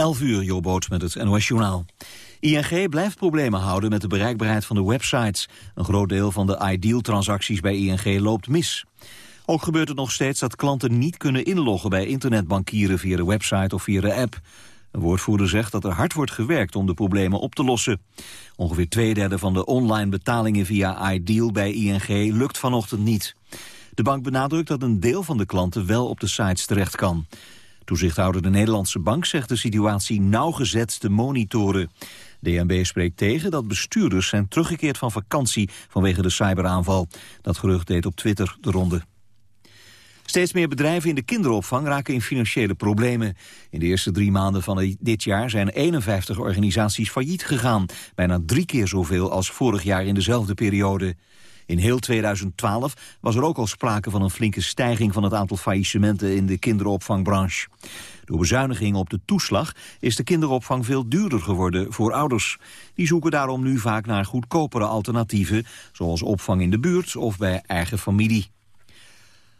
11 uur, Jobboot met het NOS Journaal. ING blijft problemen houden met de bereikbaarheid van de websites. Een groot deel van de Ideal-transacties bij ING loopt mis. Ook gebeurt het nog steeds dat klanten niet kunnen inloggen bij internetbankieren via de website of via de app. Een woordvoerder zegt dat er hard wordt gewerkt om de problemen op te lossen. Ongeveer twee derde van de online betalingen via Ideal bij ING lukt vanochtend niet. De bank benadrukt dat een deel van de klanten wel op de sites terecht kan. Toezichthouder de Nederlandse Bank zegt de situatie nauwgezet te monitoren. DNB spreekt tegen dat bestuurders zijn teruggekeerd van vakantie vanwege de cyberaanval. Dat gerucht deed op Twitter de ronde. Steeds meer bedrijven in de kinderopvang raken in financiële problemen. In de eerste drie maanden van dit jaar zijn 51 organisaties failliet gegaan. Bijna drie keer zoveel als vorig jaar in dezelfde periode. In heel 2012 was er ook al sprake van een flinke stijging van het aantal faillissementen in de kinderopvangbranche. Door bezuinigingen op de toeslag is de kinderopvang veel duurder geworden voor ouders. Die zoeken daarom nu vaak naar goedkopere alternatieven, zoals opvang in de buurt of bij eigen familie.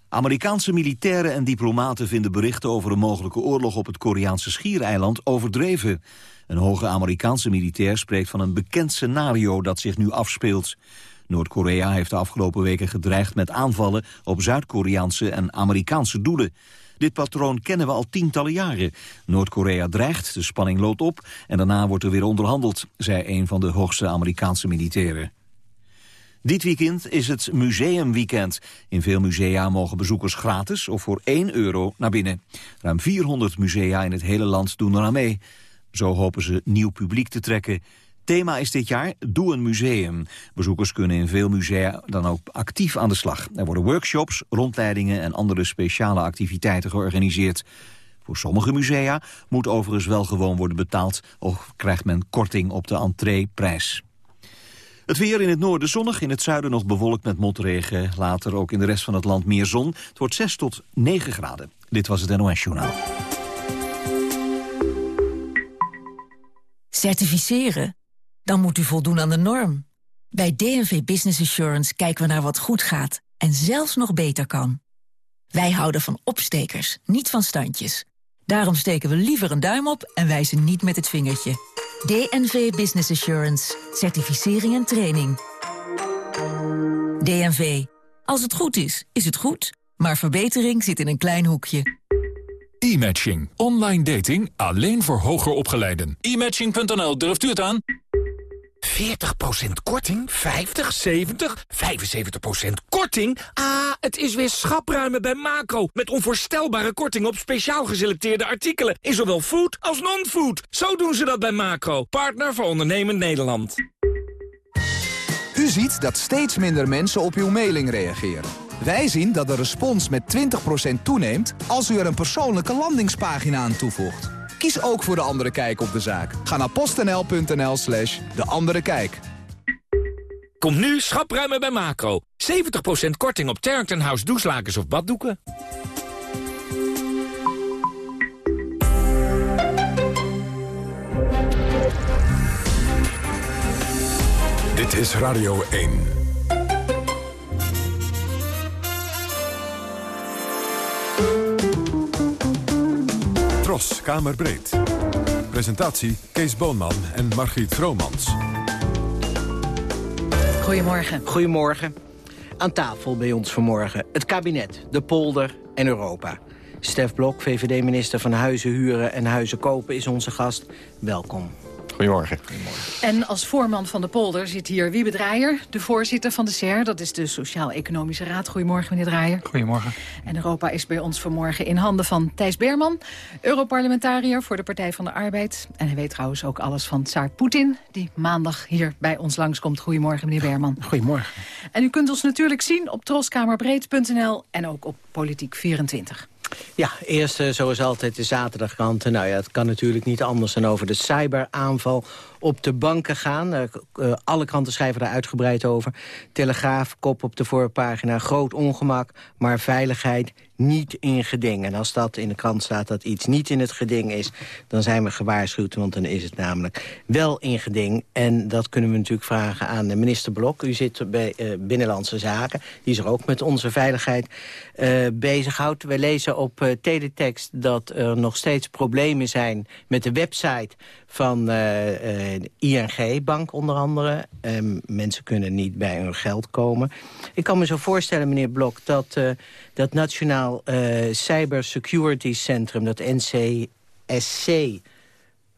Amerikaanse militairen en diplomaten vinden berichten over een mogelijke oorlog op het Koreaanse schiereiland overdreven. Een hoge Amerikaanse militair spreekt van een bekend scenario dat zich nu afspeelt. Noord-Korea heeft de afgelopen weken gedreigd met aanvallen op Zuid-Koreaanse en Amerikaanse doelen. Dit patroon kennen we al tientallen jaren. Noord-Korea dreigt, de spanning loopt op en daarna wordt er weer onderhandeld, zei een van de hoogste Amerikaanse militairen. Dit weekend is het museumweekend. In veel musea mogen bezoekers gratis of voor 1 euro naar binnen. Ruim 400 musea in het hele land doen eraan mee. Zo hopen ze nieuw publiek te trekken. Thema is dit jaar Doe een museum. Bezoekers kunnen in veel musea dan ook actief aan de slag. Er worden workshops, rondleidingen en andere speciale activiteiten georganiseerd. Voor sommige musea moet overigens wel gewoon worden betaald... of krijgt men korting op de entreeprijs. Het weer in het noorden zonnig, in het zuiden nog bewolkt met motregen. Later ook in de rest van het land meer zon. Het wordt 6 tot 9 graden. Dit was het NOS Journaal. Certificeren? Dan moet u voldoen aan de norm. Bij DNV Business Assurance kijken we naar wat goed gaat en zelfs nog beter kan. Wij houden van opstekers, niet van standjes. Daarom steken we liever een duim op en wijzen niet met het vingertje. DNV Business Assurance. Certificering en training. DNV. Als het goed is, is het goed. Maar verbetering zit in een klein hoekje. E-matching. Online dating alleen voor hoger opgeleiden. E-matching.nl, durft u het aan? 40% korting? 50, 70, 75% korting? Ah, het is weer schapruimen bij Macro. Met onvoorstelbare korting op speciaal geselecteerde artikelen. In zowel food als non-food. Zo doen ze dat bij Macro. Partner voor ondernemend Nederland. U ziet dat steeds minder mensen op uw mailing reageren. Wij zien dat de respons met 20% toeneemt als u er een persoonlijke landingspagina aan toevoegt. Kies ook voor De Andere Kijk op de zaak. Ga naar postnl.nl slash De Andere Kijk. Kom nu schapruimen bij Macro. 70% korting op Terrington House douchelakens of baddoeken. Dit is Radio 1. Tros, Kamerbreed. Presentatie Kees Boonman en Margriet Vromans. Goedemorgen. Goedemorgen. Aan tafel bij ons vanmorgen het kabinet, de polder en Europa. Stef Blok, VVD-minister van Huizen Huren en Huizen Kopen, is onze gast. Welkom. Goedemorgen. En als voorman van de polder zit hier Wiebe Draaier, de voorzitter van de SER. Dat is de Sociaal-Economische Raad. Goedemorgen, meneer Draaier. Goedemorgen. En Europa is bij ons vanmorgen in handen van Thijs Berman... Europarlementariër voor de Partij van de Arbeid. En hij weet trouwens ook alles van Tsaar Poetin... die maandag hier bij ons langskomt. Goedemorgen, meneer Berman. Goedemorgen. En u kunt ons natuurlijk zien op troskamerbreed.nl en ook op Politiek 24. Ja, eerst uh, zoals altijd de zaterdagkant. Nou ja, het kan natuurlijk niet anders dan over de cyberaanval op de banken gaan. Uh, alle kranten schrijven daar uitgebreid over. Telegraaf, kop op de voorpagina, groot ongemak, maar veiligheid niet in geding. En als dat in de krant staat dat iets niet in het geding is... dan zijn we gewaarschuwd, want dan is het namelijk wel in geding. En dat kunnen we natuurlijk vragen aan de minister Blok. U zit bij uh, Binnenlandse Zaken. Die zich ook met onze veiligheid uh, bezighoudt. We lezen op uh, teletext dat er nog steeds problemen zijn... met de website van ING, bank onder andere. Um, mensen kunnen niet bij hun geld komen. Ik kan me zo voorstellen, meneer Blok, dat dat Nationaal uh, Cybersecurity Centrum, dat NCSC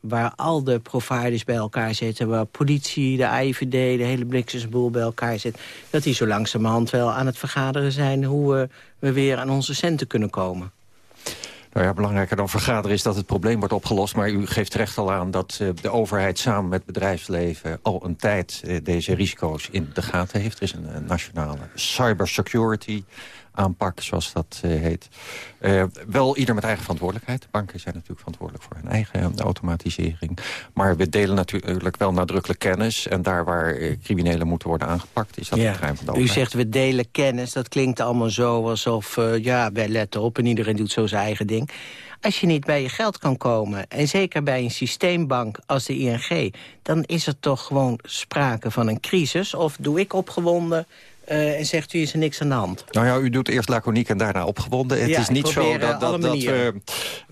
waar al de providers bij elkaar zitten... waar politie, de IVD, de hele bliksemsboel bij elkaar zit... dat die zo langzamerhand wel aan het vergaderen zijn... hoe we, we weer aan onze centen kunnen komen. Nou ja, belangrijker dan vergaderen is dat het probleem wordt opgelost. Maar u geeft terecht al aan dat uh, de overheid samen met bedrijfsleven... al een tijd uh, deze risico's in de gaten heeft. Er is een nationale cybersecurity aanpak, zoals dat uh, heet. Uh, wel ieder met eigen verantwoordelijkheid. Banken zijn natuurlijk verantwoordelijk voor hun eigen uh, automatisering. Maar we delen natuurlijk wel nadrukkelijk kennis. En daar waar criminelen moeten worden aangepakt, is dat ja. het terrein van de overheid. U zegt we delen kennis, dat klinkt allemaal zo alsof... ja, wij letten op en iedereen doet zo zijn eigen ding. Als je niet bij je geld kan komen, en zeker bij een systeembank als de ING... dan is er toch gewoon sprake van een crisis. Of doe ik opgewonden uh, en zegt u is er niks aan de hand. Nou ja, u doet eerst laconiek en daarna opgewonden. Het is niet zo dat, dat, dat we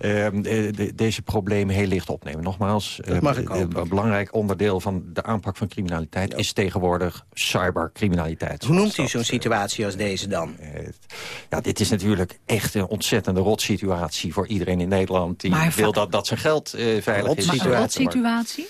uh, de, deze problemen heel licht opnemen. Nogmaals, een belangrijk onderdeel van de aanpak van criminaliteit... is tegenwoordig cybercriminaliteit. Hoe noemt u zo'n situatie als deze dan? ja, dit is natuurlijk echt een ontzettende rotsituatie voor iedereen in Nederland... die wil dat, dat zijn geld veilig is. Maar een rotsituatie?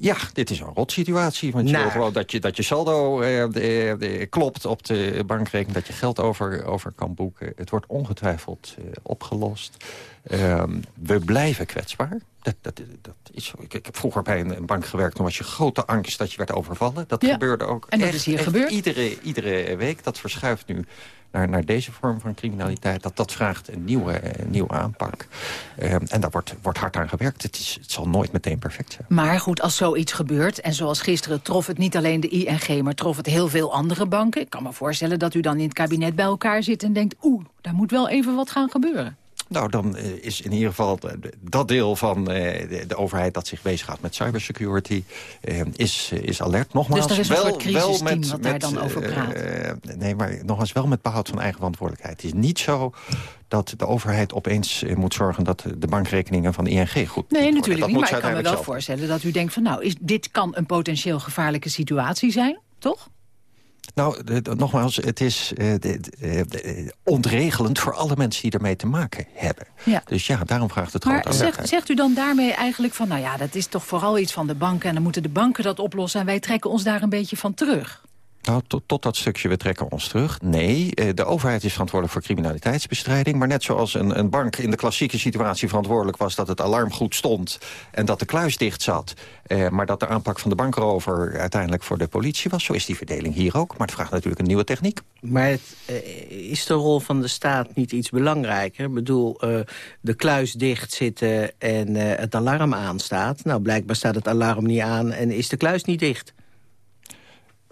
Ja, dit is een rotsituatie. Want je nou. wil gewoon dat je, dat je saldo eh, de, de, klopt op de bankrekening. Dat je geld over, over kan boeken. Het wordt ongetwijfeld eh, opgelost. Ehm, we blijven kwetsbaar. Dat, dat, dat is zo. Ik, ik, heb vroeger bij een, bank gewerkt. Toen was je grote angst dat je werd overvallen. Dat gebeurde ook en dat is hier gebeurd? Iedere, iedere week. Dat verschuift nu naar, naar deze vorm van criminaliteit... dat dat vraagt een nieuwe, nieuwe aanpak. Um, en daar wordt, wordt hard aan gewerkt. Het, is, het zal nooit meteen perfect zijn. Maar goed, als zoiets gebeurt... en zoals gisteren trof het niet alleen de ING... maar trof het heel veel andere banken... ik kan me voorstellen dat u dan in het kabinet bij elkaar zit... en denkt, oeh, daar moet wel even wat gaan gebeuren. Nou, dan uh, is in ieder geval dat deel van uh, de, de, overheid dat zich bezighoudt met cybersecurity, uh, is, is alert. Nogmaals, dus er is een wel, soort crisisteam wel met, wat daar dan over praat? nee, maar nogmaals wel met behoud van eigen verantwoordelijkheid. Het is niet zo dat de overheid opeens moet zorgen dat de bankrekeningen van ING goed Nee, natuurlijk niet, maar ik kan me wel voorstellen dat u denkt van nou, is, dit kan een potentieel gevaarlijke situatie zijn, toch? Nou, nogmaals, het is uh, de, ontregelend voor alle mensen die ermee te maken hebben. Ja. Dus ja, daarom vraagt het maar zegt, zegt u dan daarmee eigenlijk van... nou ja, dat is toch vooral iets van de banken... en dan moeten de banken dat oplossen... en wij trekken ons daar een beetje van terug? Nou, tot, tot, dat stukje, we trekken ons terug. Nee, eh, de overheid is verantwoordelijk voor criminaliteitsbestrijding. Maar net zoals een, een bank in de klassieke situatie verantwoordelijk was... dat het alarm goed stond en dat de kluis dicht zat... Eh, maar dat de aanpak van de bankerover uiteindelijk voor de politie was. Zo is die verdeling hier ook. Maar het vraagt natuurlijk een nieuwe techniek. Maar eh, is de rol van de staat niet iets belangrijker? Ik bedoel, uh, de kluis dicht zitten en het alarm aanstaat. Nou, blijkbaar staat het alarm niet aan en is de kluis niet dicht.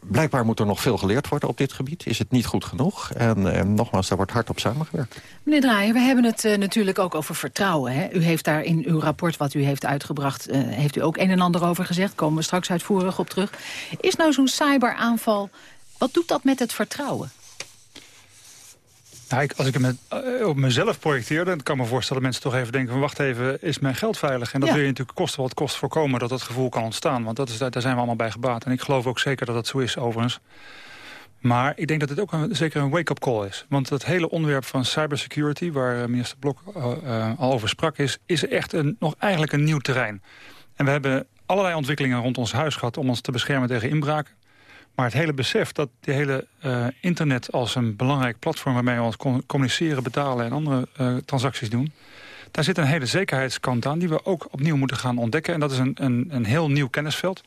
Blijkbaar moet er nog veel geleerd worden op dit gebied. Is het niet goed genoeg? En, en nogmaals, daar wordt hard op samengewerkt. Meneer Draaier, we hebben het uh, natuurlijk ook over vertrouwen. Hè? U heeft daar in uw rapport wat u heeft uitgebracht... Uh, heeft u ook een en ander over gezegd. Komen we straks uitvoerig op terug. Is nou zo'n cyberaanval... Wat doet dat met het vertrouwen? Nou, ik, als ik het uh, op mezelf projecteer, dan kan ik me voorstellen... dat mensen toch even denken van wacht even, is mijn geld veilig? En dat wil je natuurlijk kosten wat kost voorkomen dat dat gevoel kan ontstaan. Want dat is, daar zijn we allemaal bij gebaat. En ik geloof ook zeker dat dat zo is, overigens. Maar ik denk dat dit ook een, zeker een wake-up call is. Want het hele onderwerp van cybersecurity... waar eh, minister Blok uh, al over sprak, is, is echt een, nog eigenlijk een nieuw terrein. En we hebben allerlei ontwikkelingen rond ons huis gehad... om ons te beschermen tegen inbraken. Maar het hele besef dat die hele uh, internet als een belangrijk platform... waarmee we ons communiceren, betalen en andere uh, transacties doen... Daar zit een hele zekerheidskant aan die we ook opnieuw moeten gaan ontdekken. En dat is een, een, een heel nieuw kennisveld.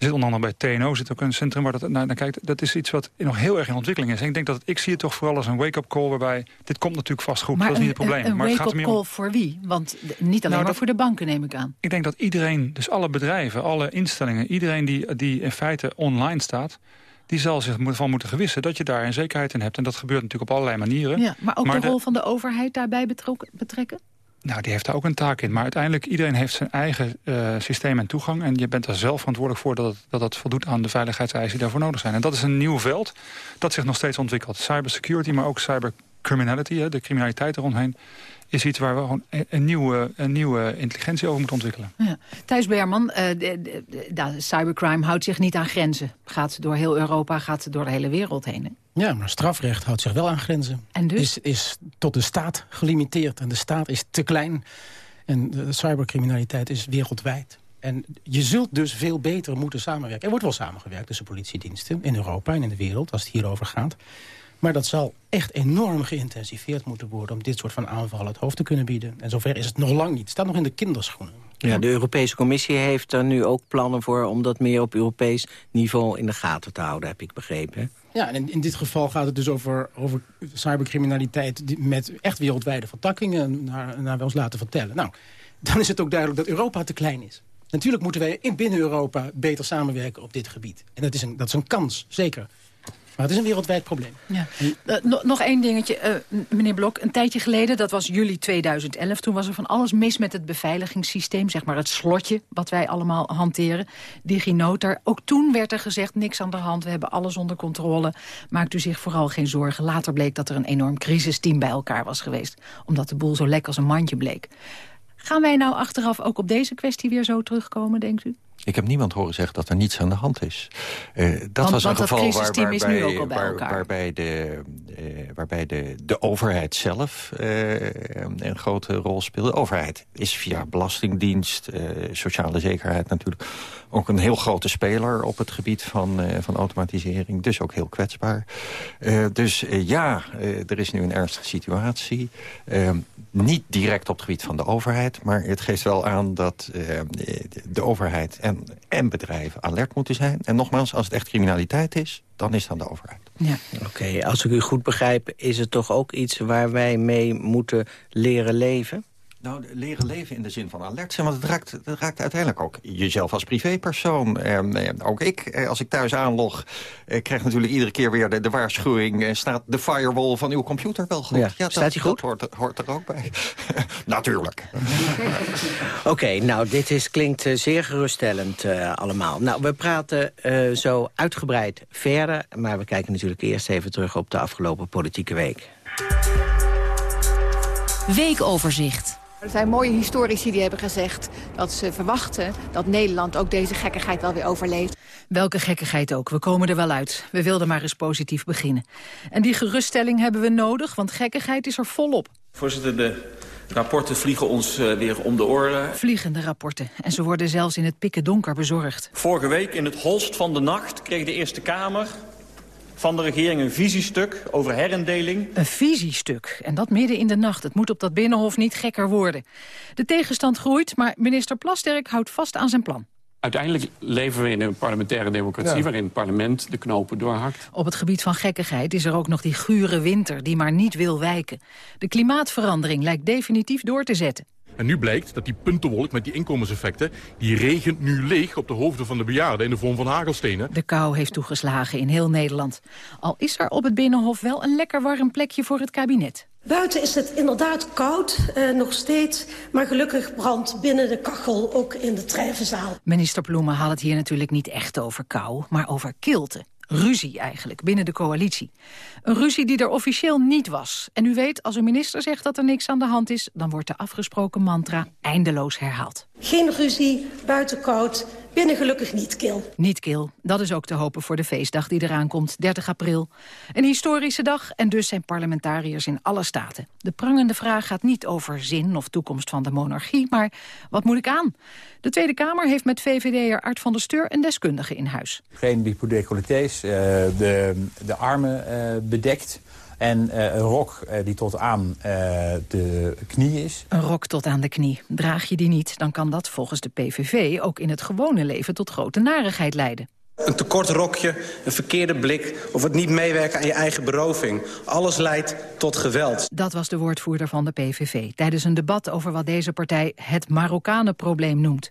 Er zit onder andere bij TNO zit ook een centrum waar dat naar, naar kijkt. Dat is iets wat nog heel erg in ontwikkeling is. En ik denk dat het, ik zie het toch vooral als een wake-up call... waarbij dit komt natuurlijk vast goed, maar dat is niet een, het probleem. Een, maar wake-up call om, voor wie? Want niet alleen Nou, maar dat- voor de banken neem ik aan. ik denk dat iedereen, dus alle bedrijven, alle instellingen... iedereen die, die in feite online staat... die zal zich van moeten gewissen dat je daar een zekerheid in hebt. En dat gebeurt natuurlijk op allerlei manieren. Ja, maar ook Maar de de- rol van de overheid daarbij betrokken, betrekken? Nou, die heeft daar ook een taak in. Maar uiteindelijk, iedereen heeft zijn eigen eh, systeem en toegang. En je bent er zelf verantwoordelijk voor dat dat voldoet aan de veiligheidseisen die daarvoor nodig zijn. En dat is een nieuw veld dat zich nog steeds ontwikkelt. Cybersecurity, maar ook cybercriminality, de criminaliteit eromheen... is iets waar we gewoon een, een nieuwe, een nieuwe intelligentie over moeten ontwikkelen. Ja. Thijs Beerman, eh, de, cybercrime houdt zich niet aan grenzen. Gaat door heel Europa, gaat door de hele wereld heen. Ja, maar strafrecht houdt zich wel aan grenzen. En dus? Is, is tot de staat gelimiteerd. En de staat is te klein. En de cybercriminaliteit is wereldwijd. En je zult dus veel beter moeten samenwerken. Er wordt wel samengewerkt tussen politiediensten in Europa en in de wereld... als het hierover gaat. Maar dat zal echt enorm geïntensiveerd moeten worden... om dit soort van aanvallen het hoofd te kunnen bieden. En zover is het nog lang niet. Het staat nog in de kinderschoenen. Ja, de Europese Commissie heeft er nu ook plannen voor... om dat meer op Europees niveau in de gaten te houden, heb ik begrepen. Ja, en in, in dit geval gaat het dus over, over cybercriminaliteit... Met echt wereldwijde vertakkingen, naar, naar we ons laten vertellen. Nou, dan is het ook duidelijk dat Europa te klein is. Natuurlijk moeten wij in binnen Europa beter samenwerken op dit gebied. En dat is een, dat is een kans, zeker. Maar het is een wereldwijd probleem. Ja. Eh, no- nog één dingetje, eh, meneer Blok. Een tijdje geleden, dat was juli 2011... toen was er van alles mis met het beveiligingssysteem. Zeg maar het slotje wat wij allemaal hanteren. DigiNotar. Ook toen werd er gezegd, niks aan de hand. We hebben alles onder controle. Maakt u zich vooral geen zorgen. Later bleek dat er een enorm crisisteam bij elkaar was geweest. Omdat de boel zo lek als een mandje bleek. Gaan wij nou achteraf ook op deze kwestie weer zo terugkomen, denkt u? Ik heb niemand horen zeggen dat er niets aan de hand is. Eh, dat Want- was een want geval waar, waarbij, ook al bij waar- elkaar. waarbij, de, eh, waarbij de, de overheid zelf eh, een grote rol speelde. De overheid is via belastingdienst, sociale zekerheid natuurlijk... ook een heel grote speler op het gebied van, van automatisering. Dus ook heel kwetsbaar. Dus ja, er is nu een ernstige situatie. Eh, niet direct op het gebied van de overheid... maar het geeft wel aan dat de, de overheid en, en bedrijven alert moeten zijn. En nogmaals, als het echt criminaliteit is, dan is het aan de overheid. Ja. Oké, als ik u goed begrijp, is het toch ook iets waar wij mee moeten leren leven? Nou, leren leven in de zin van alert zijn. Want het raakt, het raakt uiteindelijk ook jezelf als privépersoon. Eh, eh, ook ik, eh, als ik thuis aanlog, eh, krijg natuurlijk iedere keer weer de, de waarschuwing... eh, staat de firewall van uw computer wel goed? Ja, dat, staat die goed? Dat hoort, er- hoort er ook bij. natuurlijk. Oké, nou, dit is, klinkt zeer geruststellend eh, allemaal. Nou, we praten eh, zo uitgebreid verder... maar we kijken natuurlijk eerst even terug op de afgelopen politieke week. Weekoverzicht. Er zijn mooie historici die hebben gezegd dat ze verwachten dat Nederland ook deze gekkigheid wel weer overleeft. Welke gekkigheid ook, we komen er wel uit. We wilden maar eens positief beginnen. En die geruststelling hebben we nodig, want gekkigheid is er volop. Voorzitter, de rapporten vliegen ons eh, weer om de oren. Vliegende rapporten. En ze worden zelfs in het pikken donker bezorgd. Vorige week in het holst van de nacht kreeg de Eerste Kamer van de regering een visiestuk over herindeling. Een visiestuk. En dat midden in de nacht. Het moet op dat binnenhof niet gekker worden. De tegenstand groeit, maar minister Plasterk houdt vast aan zijn plan. Uiteindelijk leven we in een parlementaire democratie... Ja. waarin het parlement de knopen doorhakt. Op het gebied van gekkigheid is er ook nog die gure winter die maar niet wil wijken. De klimaatverandering lijkt definitief door te zetten. En nu blijkt dat die puntenwolk met die inkomenseffecten... die regent nu leeg op de hoofden van de bejaarden in de vorm van hagelstenen. De kou heeft toegeslagen in heel Nederland. Al is er op het Binnenhof wel een lekker warm plekje voor het kabinet. Buiten is het inderdaad koud, eh, nog steeds. Maar gelukkig brandt binnen de kachel ook in de treffenzaal. Minister Ploemen had het hier natuurlijk niet echt over kou, maar over kilte. Ruzie eigenlijk, binnen de coalitie. Een ruzie die er officieel niet was. En u weet, als een minister zegt dat er niks aan de hand is... dan wordt de afgesproken mantra eindeloos herhaald. Geen ruzie, buiten koud, binnen gelukkig niet kil. Niet kil, dat is ook te hopen voor de feestdag die eraan komt, 30 april. Een historische dag en dus zijn parlementariërs in alle staten. De prangende vraag gaat niet over zin of toekomst van de monarchie... maar wat moet ik aan? De Tweede Kamer heeft met VVD'er Art van der Steur een deskundige in huis. Degene die eh, de, de armen eh, bedekt. En een rok die tot aan de knie is. Een rok tot aan de knie. Draag je die niet, dan kan dat volgens de PVV ook in het gewone leven tot grote narigheid leiden. Een tekort rokje, een verkeerde blik of het niet meewerken aan je eigen beroving. Alles leidt tot geweld. Dat was de woordvoerder van de PVV tijdens een debat over wat deze partij het Marokkanenprobleem noemt.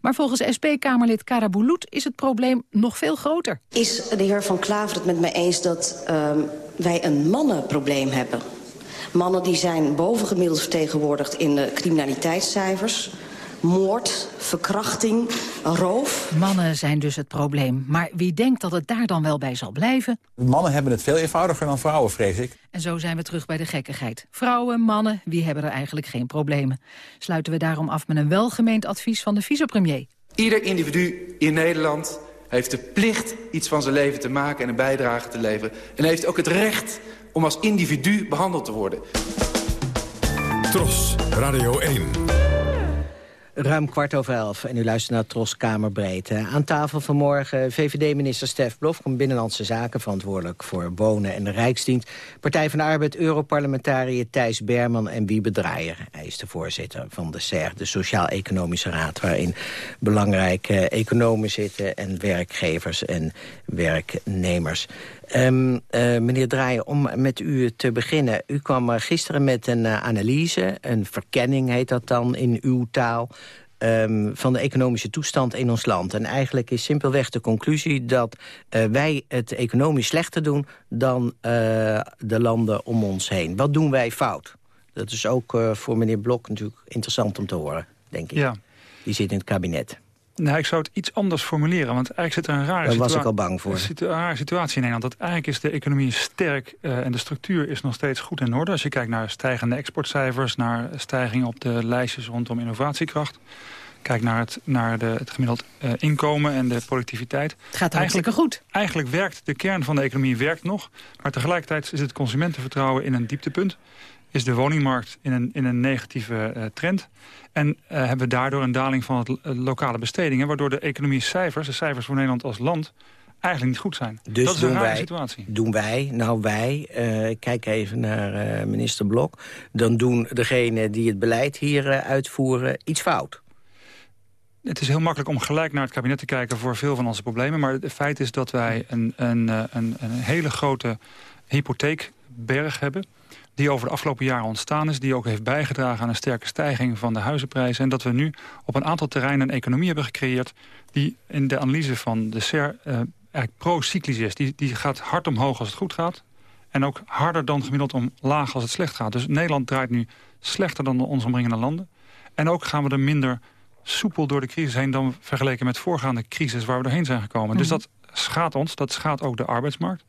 Maar volgens SP-Kamerlid Karaboulout is het probleem nog veel groter. Is de heer Van Klaver het met mij eens dat uh, wij een mannenprobleem hebben? Mannen die zijn bovengemiddeld vertegenwoordigd in de criminaliteitscijfers moord, verkrachting, roof. Mannen zijn dus het probleem. Maar wie denkt dat het daar dan wel bij zal blijven? Mannen hebben het veel eenvoudiger dan vrouwen, vrees ik. En zo zijn we terug bij de gekkigheid. Vrouwen, mannen, wie hebben er eigenlijk geen problemen? Sluiten we daarom af met een welgemeend advies van de vicepremier. Ieder individu in Nederland heeft de plicht iets van zijn leven te maken en een bijdrage te leveren. En heeft ook het recht om als individu behandeld te worden. Tros, Radio 1. Ruim kwart over elf en u luistert naar Tros Kamerbreed. Aan tafel vanmorgen VVD-minister Stef Blok van Binnenlandse Zaken... verantwoordelijk voor wonen en de Rijksdienst. Partij van de Arbeid, Europarlementariër Thijs Berman en Wiebe Draaier. Hij is de voorzitter van de SER, de Sociaal-Economische Raad... waarin belangrijke economen zitten en werkgevers en werknemers. Um, meneer Draaier, om met u te beginnen. U kwam gisteren met een uh, analyse, een verkenning heet dat dan in uw taal... Um, van de economische toestand in ons land. En eigenlijk is simpelweg de conclusie dat uh, wij het economisch slechter doen... dan de landen om ons heen. Wat doen wij fout? Dat is ook voor meneer Blok natuurlijk interessant om te horen, denk ik. Ja. Die zit in het kabinet. Nou, ik zou het iets anders formuleren, want eigenlijk zit er een rare, Daar was ik al bang voor. Situ een rare situatie in Nederland. Dat eigenlijk is de economie sterk uh, en de structuur is nog steeds goed in orde. Als je kijkt naar stijgende exportcijfers, naar stijging op de lijstjes rondom innovatiekracht. Kijk naar het, naar de, het gemiddeld uh, inkomen en de productiviteit. Het gaat hartstikke goed. Eigenlijk werkt de kern van de economie werkt nog. Maar tegelijkertijd is het consumentenvertrouwen in een dieptepunt is de woningmarkt in een, in een negatieve uh, trend. En uh, hebben we daardoor een daling van het uh, lokale bestedingen... waardoor de economie cijfers, de cijfers voor Nederland als land... eigenlijk niet goed zijn. Dus dat is doen een rare wij, situatie. Doen wij, nou wij, kijk even naar minister Blok... dan doen degenen die het beleid hier uitvoeren iets fout. Het is heel makkelijk om gelijk naar het kabinet te kijken voor veel van onze problemen. Maar het feit is dat wij een, een, een, een hele grote hypotheekberg hebben die over de afgelopen jaren ontstaan is... die ook heeft bijgedragen aan een sterke stijging van de huizenprijzen... en dat we nu op een aantal terreinen een economie hebben gecreëerd... die in de analyse van de SER uh, eigenlijk pro-cyclisch is. Die, die gaat hard omhoog als het goed gaat... en ook harder dan gemiddeld omlaag als het slecht gaat. Dus Nederland draait nu slechter dan de ons omringende landen. En ook gaan we er minder soepel door de crisis heen... dan vergeleken met voorgaande crisis waar we doorheen zijn gekomen. Mm. Dus dat schaadt ons, dat schaadt ook de arbeidsmarkt.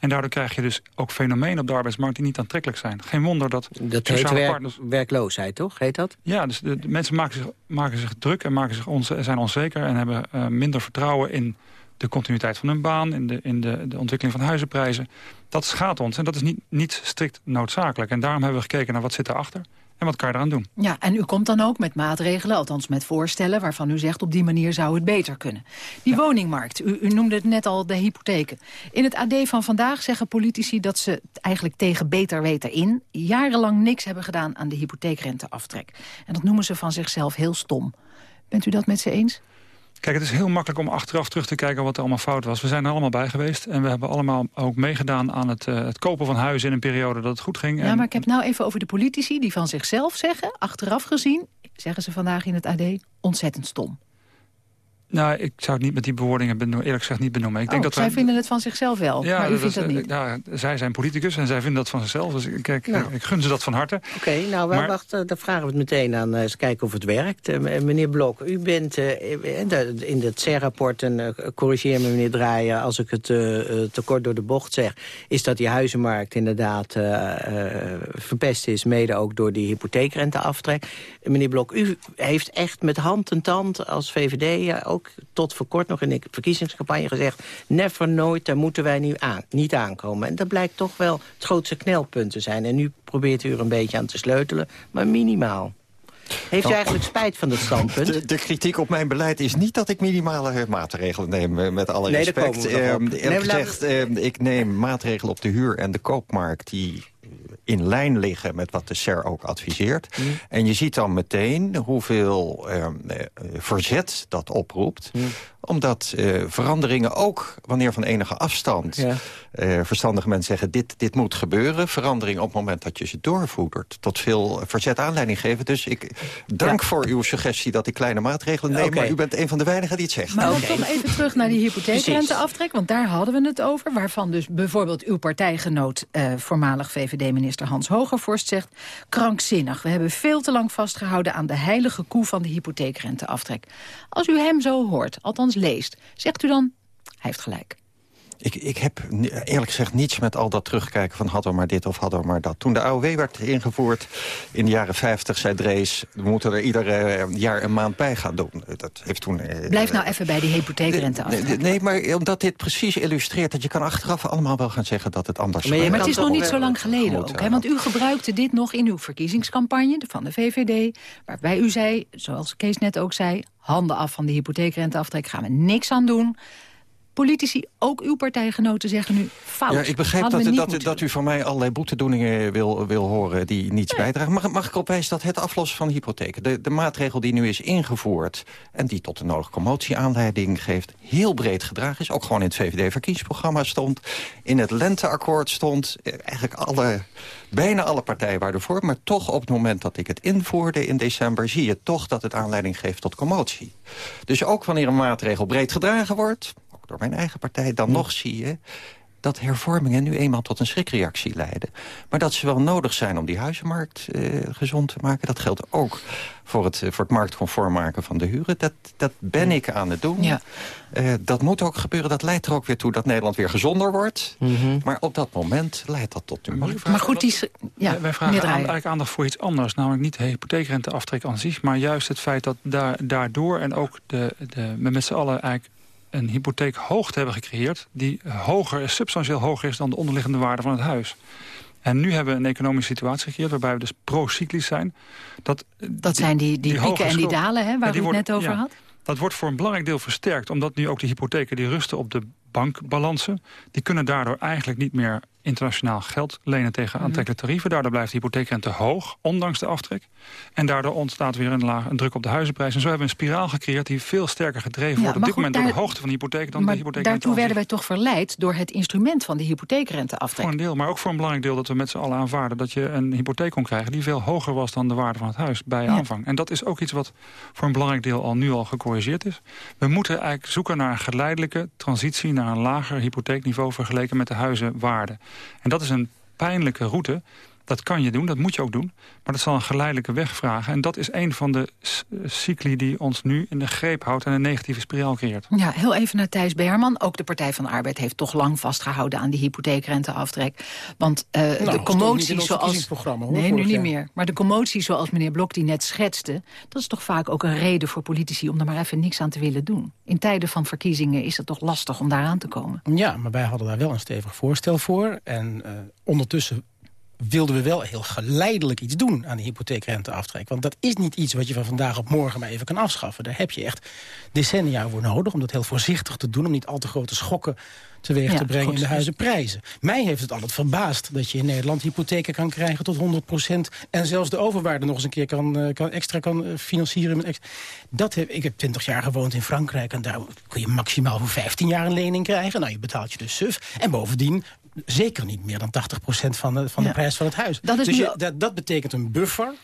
En daardoor krijg je dus ook fenomenen op de arbeidsmarkt die niet aantrekkelijk zijn. Geen wonder dat... Dat heet werk, partners... werkloosheid, toch? Heet dat? Ja, dus de, de mensen maken zich, maken zich druk en maken zich zijn onzeker... en hebben uh, minder vertrouwen in de continuïteit van hun baan... in, de, in de, de ontwikkeling van huizenprijzen. Dat schaadt ons en dat is niet, niet strikt noodzakelijk. En daarom hebben we gekeken naar wat zit erachter... En wat kan je eraan doen? Ja, en u komt dan ook met maatregelen, althans met voorstellen... waarvan u zegt op die manier zou het beter kunnen. Die ja. woningmarkt, u, u, noemde het net al de hypotheken. In het AD van vandaag zeggen politici dat ze eigenlijk tegen beter weten in... jarenlang niks hebben gedaan aan de hypotheekrenteaftrek. En dat noemen ze van zichzelf heel stom. Bent u dat met ze eens? Kijk, het is heel makkelijk om achteraf terug te kijken wat er allemaal fout was. We zijn er allemaal bij geweest en we hebben allemaal ook meegedaan aan het, uh, het kopen van huizen in een periode dat het goed ging. Ja, en... maar ik heb nou even over de politici die van zichzelf zeggen, achteraf gezien, zeggen ze vandaag in het AD, ontzettend stom. Nou, ik zou het niet met die bewoordingen benoemen, eerlijk gezegd niet benoemen. Ik oh, denk dat zij wij... vinden het van zichzelf wel, ja, maar u vindt dat, dat niet. Ja, zij zijn politicus en zij vinden dat van zichzelf. Dus kijk, nou. ik gun ze dat van harte. Oké, okay, nou, maar... wacht, dan vragen we het meteen aan. Eens kijken of het werkt. Uh, meneer Blok, u bent uh, in het CER-rapport... en uh, corrigeer me meneer Draaier als ik het te kort door de bocht zeg... is dat die huizenmarkt inderdaad verpest is... mede ook door die hypotheekrenteaftrek. Meneer Blok, u heeft echt met hand en tand als VVD... ook tot voor kort nog in de verkiezingscampagne gezegd... never, nooit, daar moeten wij nu aan, niet aankomen. En dat blijkt toch wel het grootste knelpunt te zijn. En nu probeert u er een beetje aan te sleutelen, maar minimaal. Heeft u eigenlijk spijt van dat standpunt? De, de, kritiek op mijn beleid is niet dat ik minimale maatregelen neem, eh, met alle nee, respect. Uh, nee, gezegd, uh, ik neem maatregelen op de huur- en de koopmarkt... die in lijn liggen met wat de SER ook adviseert. Mm. En je ziet dan meteen hoeveel uh, verzet dat oproept. Mm. Omdat uh, veranderingen ook, wanneer van enige afstand... Ja. Uh, verstandige mensen zeggen, dit, dit moet gebeuren. Veranderingen op het moment dat je ze doorvoedert... tot veel verzet aanleiding geven. Dus ik dank ja. voor uw suggestie dat ik kleine maatregelen neem... Okay. maar u bent een van de weinigen die het zegt. Maar okay. toch even terug naar die hypotheekrenteaftrek... want daar hadden we het over. Waarvan dus bijvoorbeeld uw partijgenoot... voormalig VVD-minister Hans Hogervorst zegt... krankzinnig, we hebben veel te lang vastgehouden... aan de heilige koe van de hypotheekrenteaftrek. Als u hem zo hoort, althans leest, zegt u dan... hij heeft gelijk. Ik, ik heb eerlijk gezegd niets met al dat terugkijken van hadden we maar dit of hadden we maar dat. Toen de AOW werd ingevoerd in de jaren 50, zei Drees... we moeten er ieder uh, jaar een maand bij gaan doen. Dat heeft toen, uh, Blijf nou even bij die hypotheekrente af. Nee, nee, maar omdat dit precies illustreert... dat je kan achteraf allemaal wel gaan zeggen dat het anders is. Maar, maar het is nog niet zo lang geleden ook. Hè? Want u gebruikte dit nog in uw verkiezingscampagne van de VVD... waarbij u zei, zoals Kees net ook zei... handen af van de hypotheekrenteaftrek, gaan we niks aan doen politici, ook uw partijgenoten, zeggen nu fout. Ja, ik begrijp dat, dat, dat, u van mij allerlei boetedoeningen wil, wil horen die niets nee. bijdragen. Mag, mag ik erop wijzen dat het aflossen van hypotheken... De, de maatregel die nu is ingevoerd en die tot de nodige commotie aanleiding geeft... heel breed gedragen is, ook gewoon in het VVD-verkiezingsprogramma stond... in het lenteakkoord stond, eigenlijk alle, bijna alle partijen waren ervoor... maar toch op het moment dat ik het invoerde in december... zie je toch dat het aanleiding geeft tot commotie. Dus ook wanneer een maatregel breed gedragen wordt door mijn eigen partij... dan nog zie je dat hervormingen nu eenmaal tot een schrikreactie leiden. Maar dat ze wel nodig zijn om die huizenmarkt uh, gezond te maken. Dat geldt ook voor het, voor het marktconform maken van de huren. Dat, dat ben ik aan het doen. Ja. Uh, dat moet ook gebeuren. Dat leidt er ook weer toe dat Nederland weer gezonder wordt. Mm -hmm. Maar op dat moment leidt dat tot een maar, maar goed, die... Ja, wij vragen aan, eigenlijk aandacht voor iets anders. Namelijk niet de hypotheekrenteaftrek aan zich... maar juist het feit dat daar, daardoor en ook de, de, met z'n allen eigenlijk een hypotheekhoogte hebben gecreëerd... die hoger, substantieel hoger is dan de onderliggende waarde van het huis. En nu hebben we een economische situatie gecreëerd... waarbij we dus pro-cyclisch zijn. Dat, dat zijn die, die, die pieken en die dalen, hè, waar ja, u het net over ja, had? Dat wordt voor een belangrijk deel versterkt... omdat nu ook de hypotheken die rusten op de bankbalansen... die kunnen daardoor eigenlijk niet meer internationaal geld lenen tegen aantrekkelijke tarieven. Daardoor blijft de hypotheekrente hoog, ondanks de aftrek. En daardoor ontstaat weer een, laag, een druk op de huizenprijs. En zo hebben we een spiraal gecreëerd die veel sterker gedreven ja, wordt... op dit goed, moment daar, door de hoogte van de hypotheek dan maar de hypotheekrente. daartoe werden wij toch verleid door het instrument van de hypotheekrenteaftrek? Voor een deel, maar ook voor een belangrijk deel dat we met z'n allen aanvaarden... dat je een hypotheek kon krijgen die veel hoger was dan de waarde van het huis bij ja. aanvang. En dat is ook iets wat voor een belangrijk deel al nu al gecorrigeerd is. We moeten eigenlijk zoeken naar een geleidelijke transitie... naar een lager hypotheekniveau vergeleken met de huizenwaarde. En dat is een pijnlijke route. Dat kan je doen, dat moet je ook doen. Maar dat zal een geleidelijke weg vragen. En dat is een van de cycli die ons nu in de greep houdt... en een negatieve spiraal creëert. Ja, heel even naar Thijs Beerman. Ook de Partij van de Arbeid heeft toch lang vastgehouden... aan die hypotheekrenteaftrek. Want uh, nou, de commotie zoals... Hoor, nee, nu niet jaar. meer. Maar de commotie zoals meneer Blok die net schetste... dat is toch vaak ook een reden voor politici... om er maar even niks aan te willen doen. In tijden van verkiezingen is het toch lastig om daar aan te komen. Ja, maar wij hadden daar wel een stevig voorstel voor. En uh, ondertussen wilden we wel heel geleidelijk iets doen aan de hypotheekrenteaftrek. Want dat is niet iets wat je van vandaag op morgen maar even kan afschaffen. Daar heb je echt decennia voor nodig om dat heel voorzichtig te doen... om niet al te grote schokken teweeg ja, te brengen in de huizenprijzen. Mij heeft het altijd verbaasd dat je in Nederland hypotheken kan krijgen tot 100% en zelfs de overwaarde nog eens een keer kan, kan extra kan financieren. Met extra. Dat heb, ik heb 20 jaar gewoond in Frankrijk en daar kun je maximaal voor 15 jaar een lening krijgen. Nou, je betaalt je dus suf. En bovendien zeker niet meer dan 80% van, de, van ja. de prijs van het huis. Dat dus je, dat, dat betekent een buffer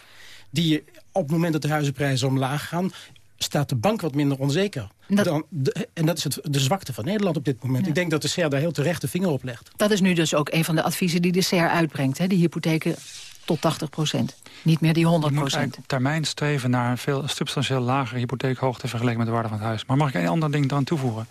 die je op het moment dat de huizenprijzen omlaag gaan staat de bank wat minder onzeker. Dat, dan, de, en dat is het, de zwakte van Nederland op dit moment. Ja. Ik denk dat de SER daar heel terecht de vinger op legt. Dat is nu dus ook een van de adviezen die de SER uitbrengt. Hè? Die hypotheken tot 80 procent. Niet meer die 100 procent. op termijn streven naar een veel substantieel lagere hypotheekhoogte... vergeleken met de waarde van het huis. Maar mag ik een ander ding eraan toevoegen?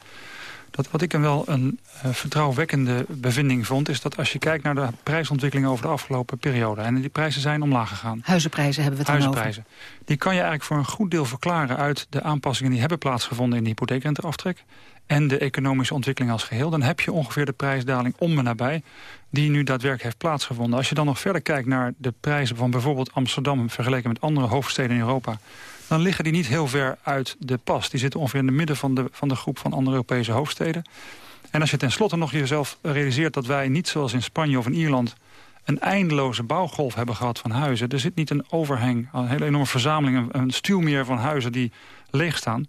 Dat wat ik een wel een uh, vertrouwwekkende bevinding vond... is dat als je kijkt naar de prijsontwikkeling over de afgelopen periode... en die prijzen zijn omlaag gegaan. Huizenprijzen hebben we het Huizenprijzen. Die kan je eigenlijk voor een goed deel verklaren... uit de aanpassingen die hebben plaatsgevonden in de hypotheekrenteaftrek... en de economische ontwikkeling als geheel. Dan heb je ongeveer de prijsdaling om en nabij... die nu daadwerkelijk heeft plaatsgevonden. Als je dan nog verder kijkt naar de prijzen van bijvoorbeeld Amsterdam... vergeleken met andere hoofdsteden in Europa dan liggen die niet heel ver uit de pas. Die zitten ongeveer in het midden van de, van de groep van andere Europese hoofdsteden. En als je tenslotte nog jezelf realiseert dat wij niet zoals in Spanje of in Ierland een eindeloze bouwgolf hebben gehad van huizen. Er zit niet een overhang, een hele enorme verzameling, een, stuwmeer van huizen die leeg staan.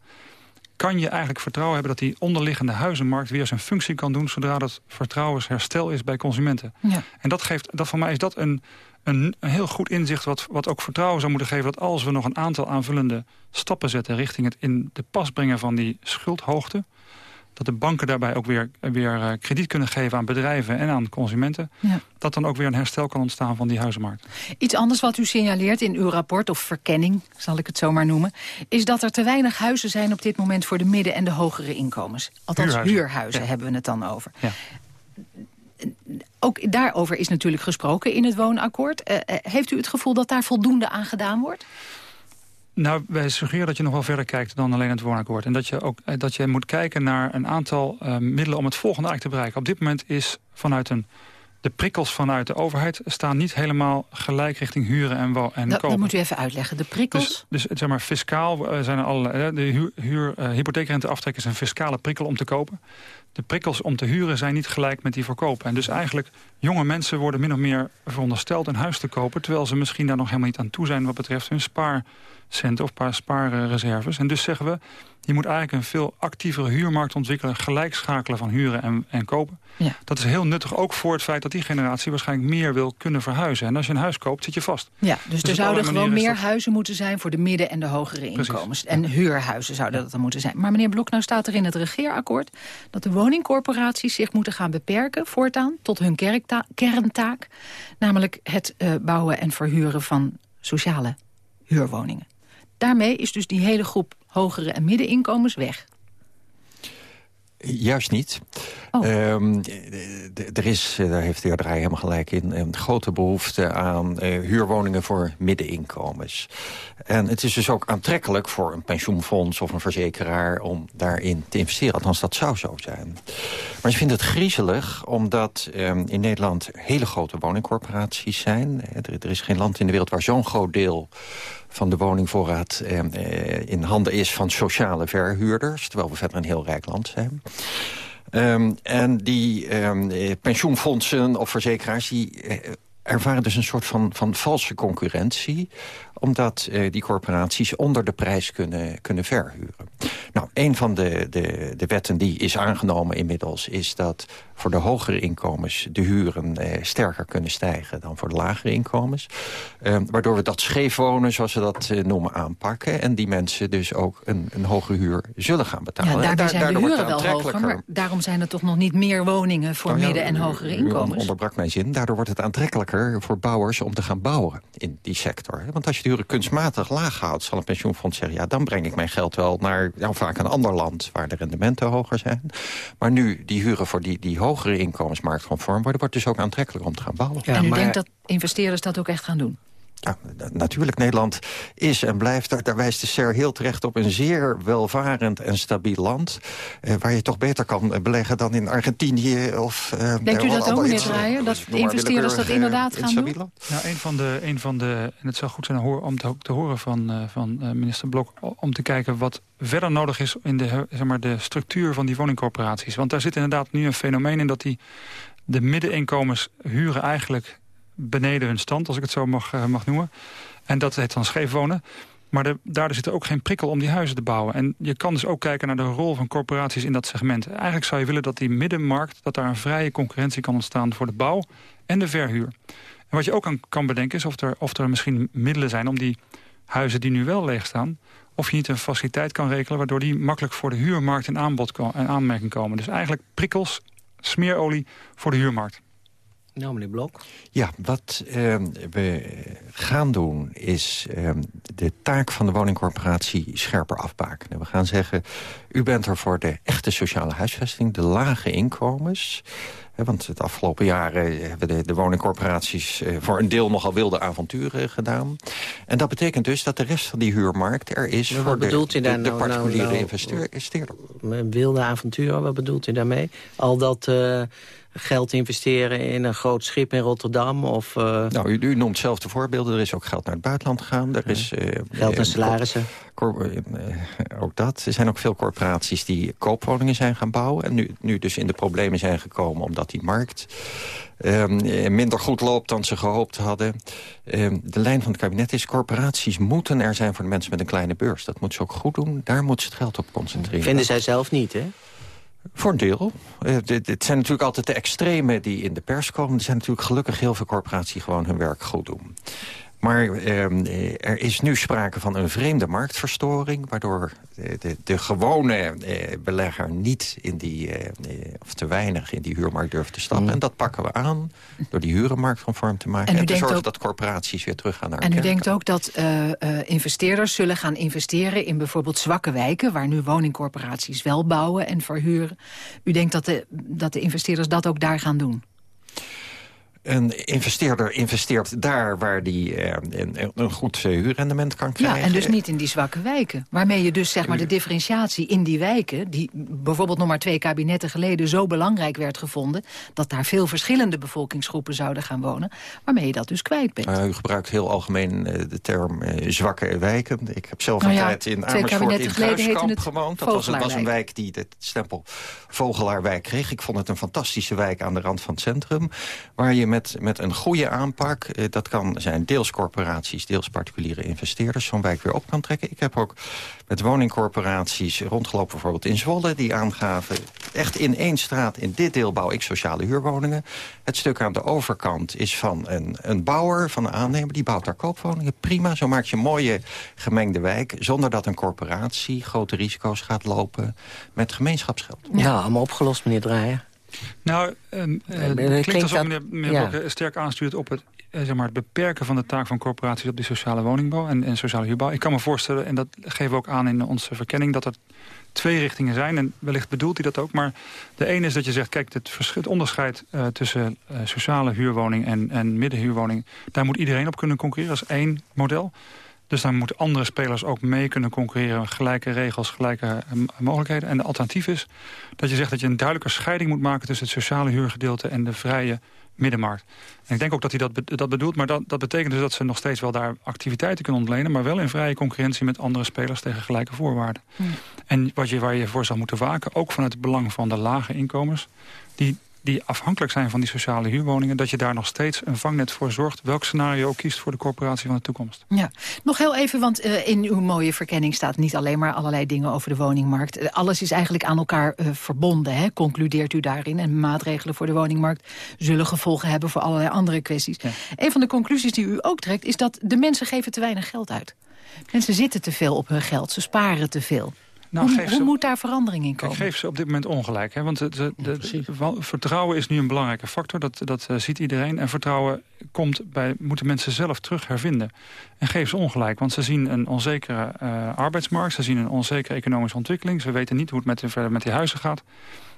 Kan je eigenlijk vertrouwen hebben dat die onderliggende huizenmarkt weer zijn functie kan doen... zodra dat vertrouwensherstel is bij consumenten. Ja. En dat geeft, dat voor mij is dat een, een, heel goed inzicht wat, wat ook vertrouwen zou moeten geven... dat als we nog een aantal aanvullende stappen zetten... richting het in de pas brengen van die schuldhoogte... dat de banken daarbij ook weer, weer uh, krediet kunnen geven aan bedrijven en aan consumenten... Ja. dat dan ook weer een herstel kan ontstaan van die huizenmarkt. Iets anders wat u signaleert in uw rapport, of verkenning, zal ik het zo maar noemen... is dat er te weinig huizen zijn op dit moment voor de midden- en de hogere inkomens. Althans, huurhuizen, huurhuizen hebben we het dan over. Ja ook daarover is natuurlijk gesproken in het woonakkoord. Uh, heeft u het gevoel dat daar voldoende aan gedaan wordt? Nou, wij suggereren dat je nog wel verder kijkt dan alleen het woonakkoord. En dat je ook eh, dat je moet kijken naar een aantal uh, middelen om het volgende eigenlijk te bereiken. Op dit moment is vanuit een de prikkels vanuit de overheid staan niet helemaal gelijk richting huren en, en dat, kopen. Dat moet u even uitleggen. De prikkels? Dus, dus zeg maar, fiscaal zijn er alle... De huur, huur, uh, hypotheekrenteaftrek is een fiscale prikkel om te kopen de prikkels om te huren zijn niet gelijk met die verkopen. En dus eigenlijk, jonge mensen worden min of meer verondersteld een huis te kopen... terwijl ze misschien daar nog helemaal niet aan toe zijn... wat betreft hun spaarcenten of paar spaarreserves. En dus zeggen we, je moet eigenlijk een veel actievere huurmarkt ontwikkelen... gelijk schakelen van huren en, en kopen. Ja. Dat is heel nuttig, ook voor het feit dat die generatie... waarschijnlijk meer wil kunnen verhuizen. En als je een huis koopt, zit je vast. Ja, dus, dus er zouden gewoon meer huizen moeten zijn... voor de midden- en de hogere inkomens. En huurhuizen zouden dat dan moeten zijn. Maar meneer Blok, nou staat er in het regeerakkoord... dat de woningcorporaties zich moeten gaan beperken voortaan... tot hun kerntaak, namelijk het uh, bouwen en verhuren van sociale huurwoningen. Daarmee is dus die hele groep hogere en middeninkomens weg. Juist niet. Oh. Um, er is, eh, daar heeft de heer Draai helemaal gelijk in... een grote behoefte aan uh, huurwoningen voor middeninkomens. En het is dus ook aantrekkelijk voor een pensioenfonds of een verzekeraar... om daarin te investeren. Althans, dat zou zo zijn. Maar je vindt het griezelig omdat um, in Nederland hele grote woningcorporaties zijn. Er, er is geen land in de wereld waar zo'n groot deel van de woningvoorraad eh, eh, in handen is van sociale verhuurders... terwijl we verder een heel rijk land zijn. Um, en die um, pensioenfondsen of verzekeraars... die uh, ervaren dus een soort van, van valse concurrentie omdat uh, die corporaties onder de prijs kunnen, kunnen verhuren. Nou, een van de, de, de wetten die is aangenomen inmiddels... is dat voor de hogere inkomens de huren uh, sterker kunnen stijgen... dan voor de lagere inkomens. Uh, waardoor we dat scheefwonen, zoals we dat noemen, aanpakken. En die mensen dus ook een, een hogere huur zullen gaan betalen. Ja, daar, zijn de huren wel hoger, maar daarom zijn er toch nog niet meer woningen... voor nou midden- en hogere inkomens? U onderbrak mijn zin. Daardoor wordt het aantrekkelijker voor bouwers om te gaan bouwen in die sector. Want als je huren kunstmatig laag houdt, zal een pensioenfonds zeggen... ja, dan breng ik mijn geld wel naar ja, vaak een ander land... waar de rendementen hoger zijn. Maar nu die huren voor die, die hogere inkomensmarktconform worden... wordt dus ook aantrekkelijk om te gaan bouwen. Ja, en u denkt dat investeerders dat ook echt gaan doen? Ja, natuurlijk, Nederland is en blijft, daar, wijst de SER heel terecht op... een zeer welvarend en stabiel land... Eh, waar je toch beter kan beleggen dan in Argentinië of... Eh, Denkt u dat ook, meneer Draaien, dat de investeerders dat inderdaad gaan doen? Nou, een van de, een van de, en het zou goed zijn om te, te horen van, uh, van uh, minister Blok... om te kijken wat verder nodig is in de, zeg maar, de structuur van die woningcorporaties. Want daar zit inderdaad nu een fenomeen in dat die de middeninkomens huren eigenlijk beneden hun stand, als ik het zo mag, uh, mag noemen. En dat heet dan scheef wonen. Maar de, daardoor zit er ook geen prikkel om die huizen te bouwen. En je kan dus ook kijken naar de rol van corporaties in dat segment. Eigenlijk zou je willen dat die middenmarkt... dat daar een vrije concurrentie kan ontstaan voor de bouw en de verhuur. En wat je ook kan bedenken is of er, of er misschien middelen zijn... om die huizen die nu wel leeg staan... of je niet een faciliteit kan regelen... waardoor die makkelijk voor de huurmarkt in aanbod en aanmerking komen. Dus eigenlijk prikkels, smeerolie voor de huurmarkt. Nou, meneer Blok. Ja, wat ehm, we gaan doen is ehm, de taak van de woningcorporatie scherper afbakenen. We gaan zeggen, u bent er voor de echte sociale huisvesting, de lage inkomens... Want het afgelopen jaren hebben de, de woningcorporaties eh, voor een deel nogal wilde avonturen gedaan. En dat betekent dus dat de rest van die huurmarkt er is Maar voor wat bedoelt de, de, de nou, nou, particuliere nou, investeerder. Wilde avonturen, wat bedoelt u daarmee? Al dat eh, geld investeren in een groot schip in Rotterdam? Of, uh... Nou, u, u, noemt zelf de voorbeelden. Er is ook geld naar het buitenland gegaan. Er is, uh, geld naar salarissen. ook dat. Er zijn ook veel corporaties die koopwoningen zijn gaan bouwen. En nu, nu dus in de problemen zijn gekomen omdat die markt... Um, minder goed loopt dan ze gehoopt hadden. Um, de lijn van het kabinet is... corporaties moeten er zijn voor de mensen met een kleine beurs. Dat moeten ze ook goed doen. Daar moeten ze het geld op concentreren. Vinden zij zelf niet, hè? Voor een deel. Het zijn natuurlijk altijd de extremen die in de pers komen. Er zijn natuurlijk gelukkig heel veel corporaties die gewoon hun werk goed doen. Maar eh, er is nu sprake van een vreemde marktverstoring... waardoor de, de, de gewone eh, belegger niet in die, eh, of te weinig in die huurmarkt durft te stappen. Mm. En dat pakken we aan door die hurenmarkt conform te maken. En, en te zorgen ook, dat corporaties weer terug gaan naar En u denkt ook dat investeerders zullen gaan investeren in bijvoorbeeld zwakke wijken... waar nu woningcorporaties wel bouwen en verhuren. U denkt dat de, dat de investeerders dat ook daar gaan doen? Een investeerder investeert daar waar die eh, een, een, goed huurrendement kan krijgen. Ja, en dus niet in die zwakke wijken. Waarmee je dus zeg maar de differentiatie in die wijken... die bijvoorbeeld nog maar twee kabinetten geleden zo belangrijk werd gevonden... dat daar veel verschillende bevolkingsgroepen zouden gaan wonen... waarmee je dat dus kwijt bent. Uh, u gebruikt heel algemeen uh, de term zwakke wijken. Ik heb zelf een nou ja, tijd in Amersfoort in Kruiskamp gewoond. Dat was, was, een wijk die het stempel Vogelaarwijk kreeg. Ik vond het een fantastische wijk aan de rand van het centrum... waar je met, met een goede aanpak, eh, dat kan zijn deels corporaties... deels particuliere investeerders, zo'n wijk weer op kan trekken. Ik heb ook met woningcorporaties rondgelopen, bijvoorbeeld in Zwolle... die aangaven, echt in één straat, in dit deel bouw ik sociale huurwoningen. Het stuk aan de overkant is van een, een bouwer, van een aannemer... die bouwt daar koopwoningen, prima. Zo maak je een mooie gemengde wijk... zonder dat een corporatie grote risico's gaat lopen met gemeenschapsgeld. Ja, allemaal opgelost, meneer Draaien. Nou, um, uh, het klinkt, klinkt alsof meneer, meneer ja. Sterk aanstuurt op het, uh, zeg maar, het beperken van de taak van corporaties op die sociale woningbouw en, en sociale huurbouw. Ik kan me voorstellen, en dat geven we ook aan in onze verkenning, dat er twee richtingen zijn. En wellicht bedoelt hij dat ook. Maar de ene is dat je zegt, kijk, het, het onderscheid uh, tussen sociale huurwoning en, en middenhuurwoning, daar moet iedereen op kunnen concurreren. Dat is één model. Dus daar moeten andere spelers ook mee kunnen concurreren. Gelijke regels, gelijke mogelijkheden. En de alternatief is dat je zegt dat je een duidelijke scheiding moet maken... tussen het sociale huurgedeelte en de vrije middenmarkt. En ik denk ook dat hij dat, be dat bedoelt. Maar dat, dat betekent dus dat ze nog steeds wel daar activiteiten kunnen ontlenen... maar wel in vrije concurrentie met andere spelers tegen gelijke voorwaarden. En wat je, waar je voor zou moeten waken, ook vanuit het belang van de lage inkomens... die die afhankelijk zijn van die sociale huurwoningen... dat je daar nog steeds een vangnet voor zorgt... welk scenario ook kiest voor de corporatie van de toekomst. Ja, nog heel even, want uh, in uw mooie verkenning staat niet alleen maar allerlei dingen over de woningmarkt. Uh, alles is eigenlijk aan elkaar uh, verbonden, hè? concludeert u daarin. En maatregelen voor de woningmarkt zullen gevolgen hebben voor allerlei andere kwesties. Ja. Een van de conclusies die u ook trekt is dat de mensen geven te weinig geld uit. Mensen zitten te veel op hun geld, ze sparen te veel. Nou, hoe, hoe moet daar verandering in komen? Kijk, geef ze op dit moment ongelijk. Hè? Want de, de, de, vertrouwen is nu een belangrijke factor. Dat, dat uh, ziet iedereen. En vertrouwen komt bij, moeten mensen zelf terug hervinden. En geef ze ongelijk. Want ze zien een onzekere uh, arbeidsmarkt. Ze zien een onzekere economische ontwikkeling. Ze weten niet hoe het met, verder met die huizen gaat.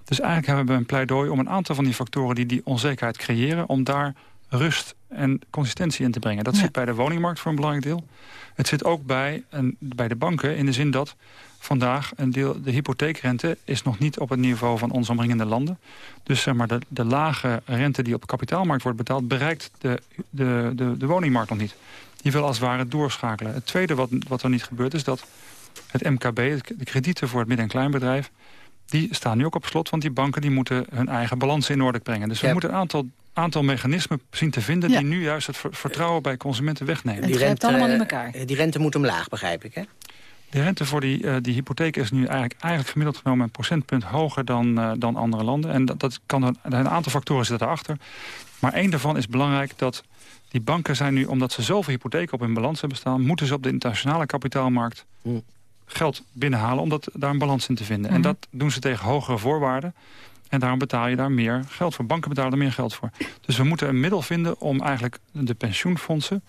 Dus eigenlijk hebben we een pleidooi om een aantal van die factoren... die die onzekerheid creëren, om daar rust en consistentie in te brengen. Dat ja. zit bij de woningmarkt voor een belangrijk deel. Het zit ook bij, een, bij de banken in de zin dat vandaag een deel, de hypotheekrente is nog niet op het niveau van onze omringende landen. Dus zeg maar, de, de lage rente die op de kapitaalmarkt wordt betaald... bereikt de, de, de, de woningmarkt nog niet. Die wil als het ware doorschakelen. Het tweede wat, wat er niet gebeurt is dat het MKB, de kredieten voor het midden- en kleinbedrijf... die staan nu ook op slot, want die banken die moeten hun eigen balans in orde brengen. Dus we moeten een aantal aantal mechanismen zien te vinden... die nu juist het vertrouwen bij consumenten wegnemen. En die rente, allemaal in elkaar. Die rente moet omlaag, begrijp ik, hè? De rente voor die, uh, die hypotheek is nu eigenlijk, eigenlijk gemiddeld genomen een procentpunt hoger dan, uh, dan andere landen. En dat, dat kan, een aantal factoren zitten daarachter. Maar één daarvan is belangrijk dat die banken zijn nu, omdat ze zoveel hypotheken op hun balans hebben staan, moeten ze op de internationale kapitaalmarkt geld binnenhalen om dat, daar een balans in te vinden. En Mhm. dat doen ze tegen hogere voorwaarden. En daarom betaal je daar meer geld voor. Banken betalen er meer geld voor. Dus we moeten een middel vinden om eigenlijk de pensioenfondsen...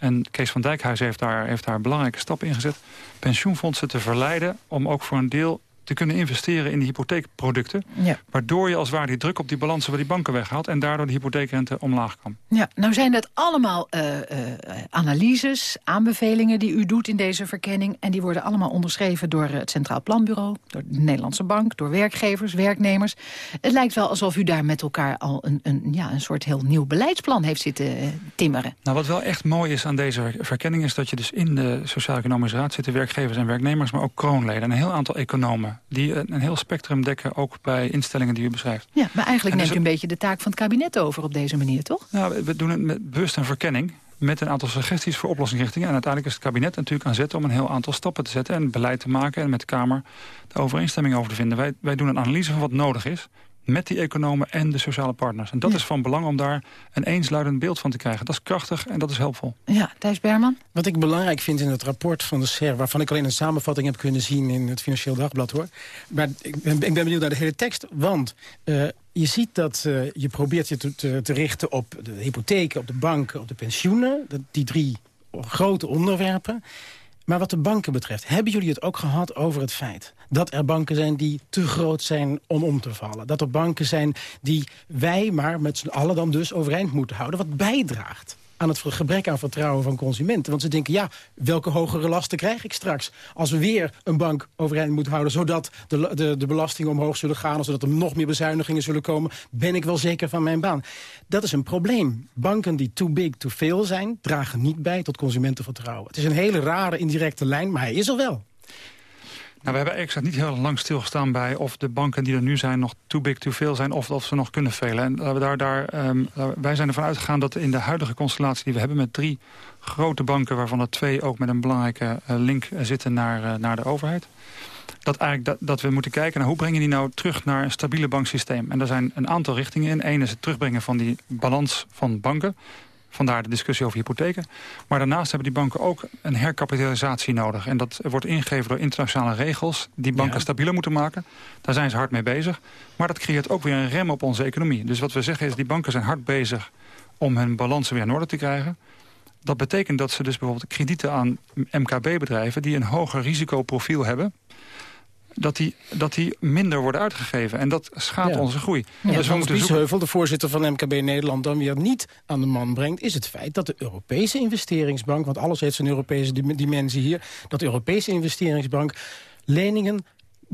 en Kees van Dijkhuis heeft daar, heeft daar belangrijke stappen in gezet... pensioenfondsen te verleiden om ook voor een deel te kunnen investeren in die hypotheekproducten. Ja. Waardoor je als het ware die druk op die balansen bij die banken weghaalt... en daardoor de hypotheekrente omlaag kan. Ja, nou zijn dat allemaal eh, eh, analyses, aanbevelingen die u doet in deze verkenning. En die worden allemaal onderschreven door het Centraal Planbureau... door de Nederlandse Bank, door werkgevers, werknemers. Het lijkt wel alsof u daar met elkaar al een, een, ja, een soort heel nieuw beleidsplan heeft zitten eh, timmeren. Nou, wat wel echt mooi is aan deze verkenning... is dat je dus in de Sociaal-Economische Raad zitten werkgevers en werknemers... maar ook kroonleden en een heel aantal economen die een, heel spectrum dekken... ook bij instellingen die u beschrijft. Ja, maar eigenlijk En neemt dus- u een beetje de taak van het kabinet over op deze manier, toch? Nou, we- doen het met bewust een verkenning met een aantal suggesties voor oplossingsrichtingen. En uiteindelijk is het kabinet natuurlijk aan zet om een heel aantal stappen te zetten... en beleid te maken en met de Kamer de overeenstemming over te vinden. Wij, wij doen een analyse van wat nodig is met die economen en de sociale partners. En dat is van belang om daar een eensluidend beeld van te krijgen. Dat is krachtig en dat is helpvol. Ja, Thijs Berman? Wat ik belangrijk vind in het rapport van de SER... waarvan ik alleen een samenvatting heb kunnen zien in het Financieel Dagblad... hoor. Maar ik ben, ik ben benieuwd naar de hele tekst, want... eh, je ziet dat eh, je probeert je te, te, te richten op de hypotheken, op de banken, op de pensioenen. Dat, die drie grote onderwerpen. Maar wat de banken betreft, hebben jullie het ook gehad over het feit... dat er banken zijn die te groot zijn om om te vallen? Dat er banken zijn die wij maar met z'n allen dan dus overeind moeten houden... wat bijdraagt aan het gebrek aan vertrouwen van consumenten. Want ze denken, ja, welke hogere lasten krijg ik straks... als we weer een bank overeind moeten houden... zodat de, de, de belastingen omhoog zullen gaan... of zodat er nog meer bezuinigingen zullen komen... ben ik wel zeker van mijn baan. Dat is een probleem. Banken die too big to fail zijn... dragen niet bij tot consumentenvertrouwen. Het is een hele rare indirecte lijn, maar hij is er wel. Nou, we hebben exact niet heel lang stilgestaan bij of de banken die er nu zijn nog too big to fail zijn of of ze nog kunnen velen. En daar, daar, ehm, wij zijn ervan uitgegaan dat in de huidige constellatie die we hebben met drie grote banken, waarvan er twee ook met een belangrijke eh, link eh, zitten naar, eh, naar de overheid. Dat, eigenlijk dat, dat we moeten kijken naar hoe breng je die nou terug naar een stabiele banksysteem. En daar zijn een aantal richtingen in. Eén is het terugbrengen van die balans van banken. Vandaar de discussie over hypotheken. Maar daarnaast hebben die banken ook een herkapitalisatie nodig. En dat wordt ingegeven door internationale regels... die banken Ja. stabieler moeten maken. Daar zijn ze hard mee bezig. Maar dat creëert ook weer een rem op onze economie. Dus wat we zeggen is, die banken zijn hard bezig... om hun balansen weer in orde te krijgen. Dat betekent dat ze dus bijvoorbeeld kredieten aan MKB-bedrijven... die een hoger risicoprofiel hebben dat die, dat die minder worden uitgegeven. En dat schaadt Ja. onze groei. Ja, dus we moeten. Biesheuvel, de voorzitter van MKB Nederland... dan weer niet aan de man brengt... is het feit dat de Europese investeringsbank... want alles heeft zijn Europese dim- dimensie hier... dat de Europese investeringsbank leningen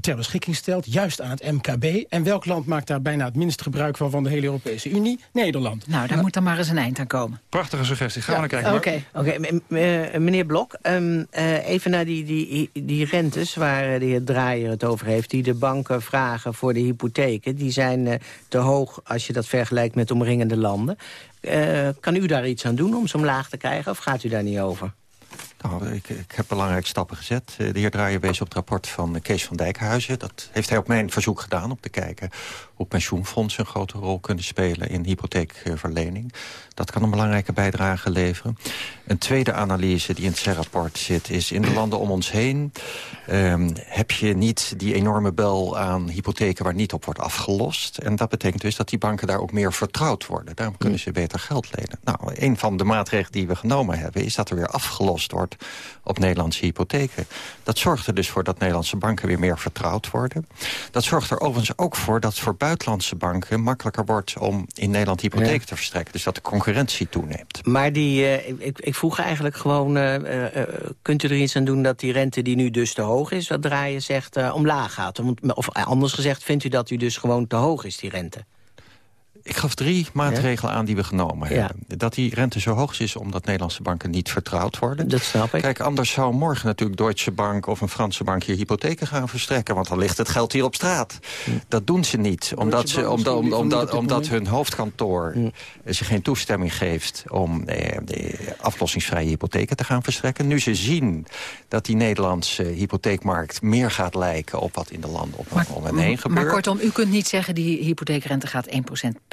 ter beschikking stelt... juist aan het MKB. En welk land maakt daar bijna het minst gebruik van... van de hele Europese Unie? Nederland. Nou, daar moet dan maar eens een eind aan komen. Prachtige suggestie. Gaan we naar kijken. Oké. Eh, meneer Blok, ehm, eh, even naar die, die, die rentes waar eh, de heer Draaier het over heeft... die de banken vragen voor de hypotheken. Die zijn eh, te hoog als je dat vergelijkt met omringende landen. Eh, kan u daar iets aan doen om ze omlaag te krijgen of gaat u daar niet over? Nou, ik, ik heb belangrijke stappen gezet. Eh, De heer Draaier wees op het rapport van Kees van Dijkhuizen. Dat heeft hij op mijn verzoek gedaan om te kijken... hoe pensioenfondsen een grote rol kunnen spelen in hypotheekverlening. Dat kan een belangrijke bijdrage leveren. Een tweede analyse die in het CER-rapport zit... is in de landen om ons heen ehm, heb je niet die enorme bel aan hypotheken... waar niet op wordt afgelost. En dat betekent dus dat die banken daar ook meer vertrouwd worden. Daarom kunnen ze beter geld lenen. Nou, een van de maatregelen die we genomen hebben... is dat er weer afgelost wordt op Nederlandse hypotheken. Dat zorgt er dus voor dat Nederlandse banken weer meer vertrouwd worden. Dat zorgt er overigens ook voor dat het voor buitenlandse banken... makkelijker wordt om in Nederland hypotheken te verstrekken. Dus dat de concurrentie toeneemt. Maar die, eh, ik, ik vroeg eigenlijk gewoon, eh, eh, kunt u er iets aan doen dat die rente die nu dus te hoog is, wat Draaien zegt, omlaag gaat? Of anders gezegd, vindt u dat u dus gewoon te hoog is, die rente? Ik gaf drie maatregelen aan die we genomen Ja. hebben. Dat die rente zo hoog is omdat Nederlandse banken niet vertrouwd worden. Dat snap ik. Kijk, anders zou morgen natuurlijk Deutsche Bank of een Franse bank hier hypotheken gaan verstrekken. Want dan ligt het geld hier op straat. Dat doen ze niet. Omdat, ze, omdat, omdat, omdat hun hoofdkantoor ze geen toestemming geeft om eh, de aflossingsvrije hypotheken te gaan verstrekken. Nu ze zien dat die Nederlandse hypotheekmarkt meer gaat lijken op wat in de landen op om en heen gebeurt. Maar kortom, u kunt niet zeggen die hypotheekrente gaat 1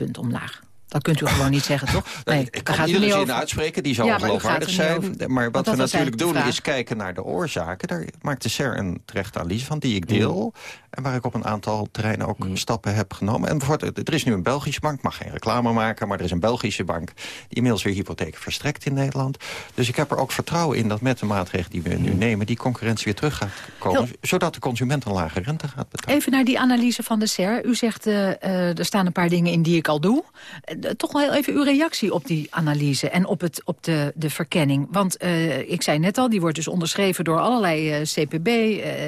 procentpunt omlaag. Dat kunt u gewoon niet zeggen, toch? Nee, ik kan gaat iedere niet zin over. uitspreken, die zal Ja, niet zijn. Maar wat we natuurlijk doen is kijken naar de oorzaken. Daar maakt de SER een terechte analyse van, die ik deel. En waar ik op een aantal terreinen ook stappen heb genomen. En bijvoorbeeld, er is nu een Belgische bank, ik mag geen reclame maken... maar er is een Belgische bank die inmiddels weer hypotheken verstrekt in Nederland. Dus ik heb er ook vertrouwen in dat met de maatregelen die we nu nemen... die concurrentie weer terug gaat komen, Heel- zodat de consument een lage rente gaat betalen. Even naar die analyse van de SER. U zegt, eh, eh, er staan een paar dingen in die ik al doe. Eh, toch wel heel even uw reactie op die analyse en op, het, op de, de verkenning. Want ik zei net al, die wordt dus onderschreven door allerlei CPB...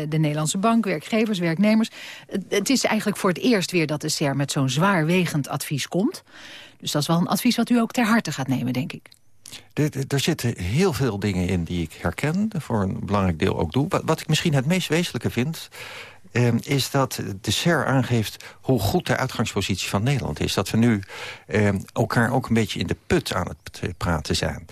de Nederlandse Bank, werkgevers, werknemers. Het- is eigenlijk voor het eerst weer dat de SER met zo'n zwaarwegend advies komt. Dus dat is wel een advies wat u ook ter harte gaat nemen, denk ik. Er, zitten heel veel dingen in die ik herken, voor een belangrijk deel ook doe. Wat, ik misschien het meest wezenlijke vind... eh, is dat de SER aangeeft hoe goed de uitgangspositie van Nederland is. Dat we nu eh, elkaar ook een beetje in de put aan het praten zijn.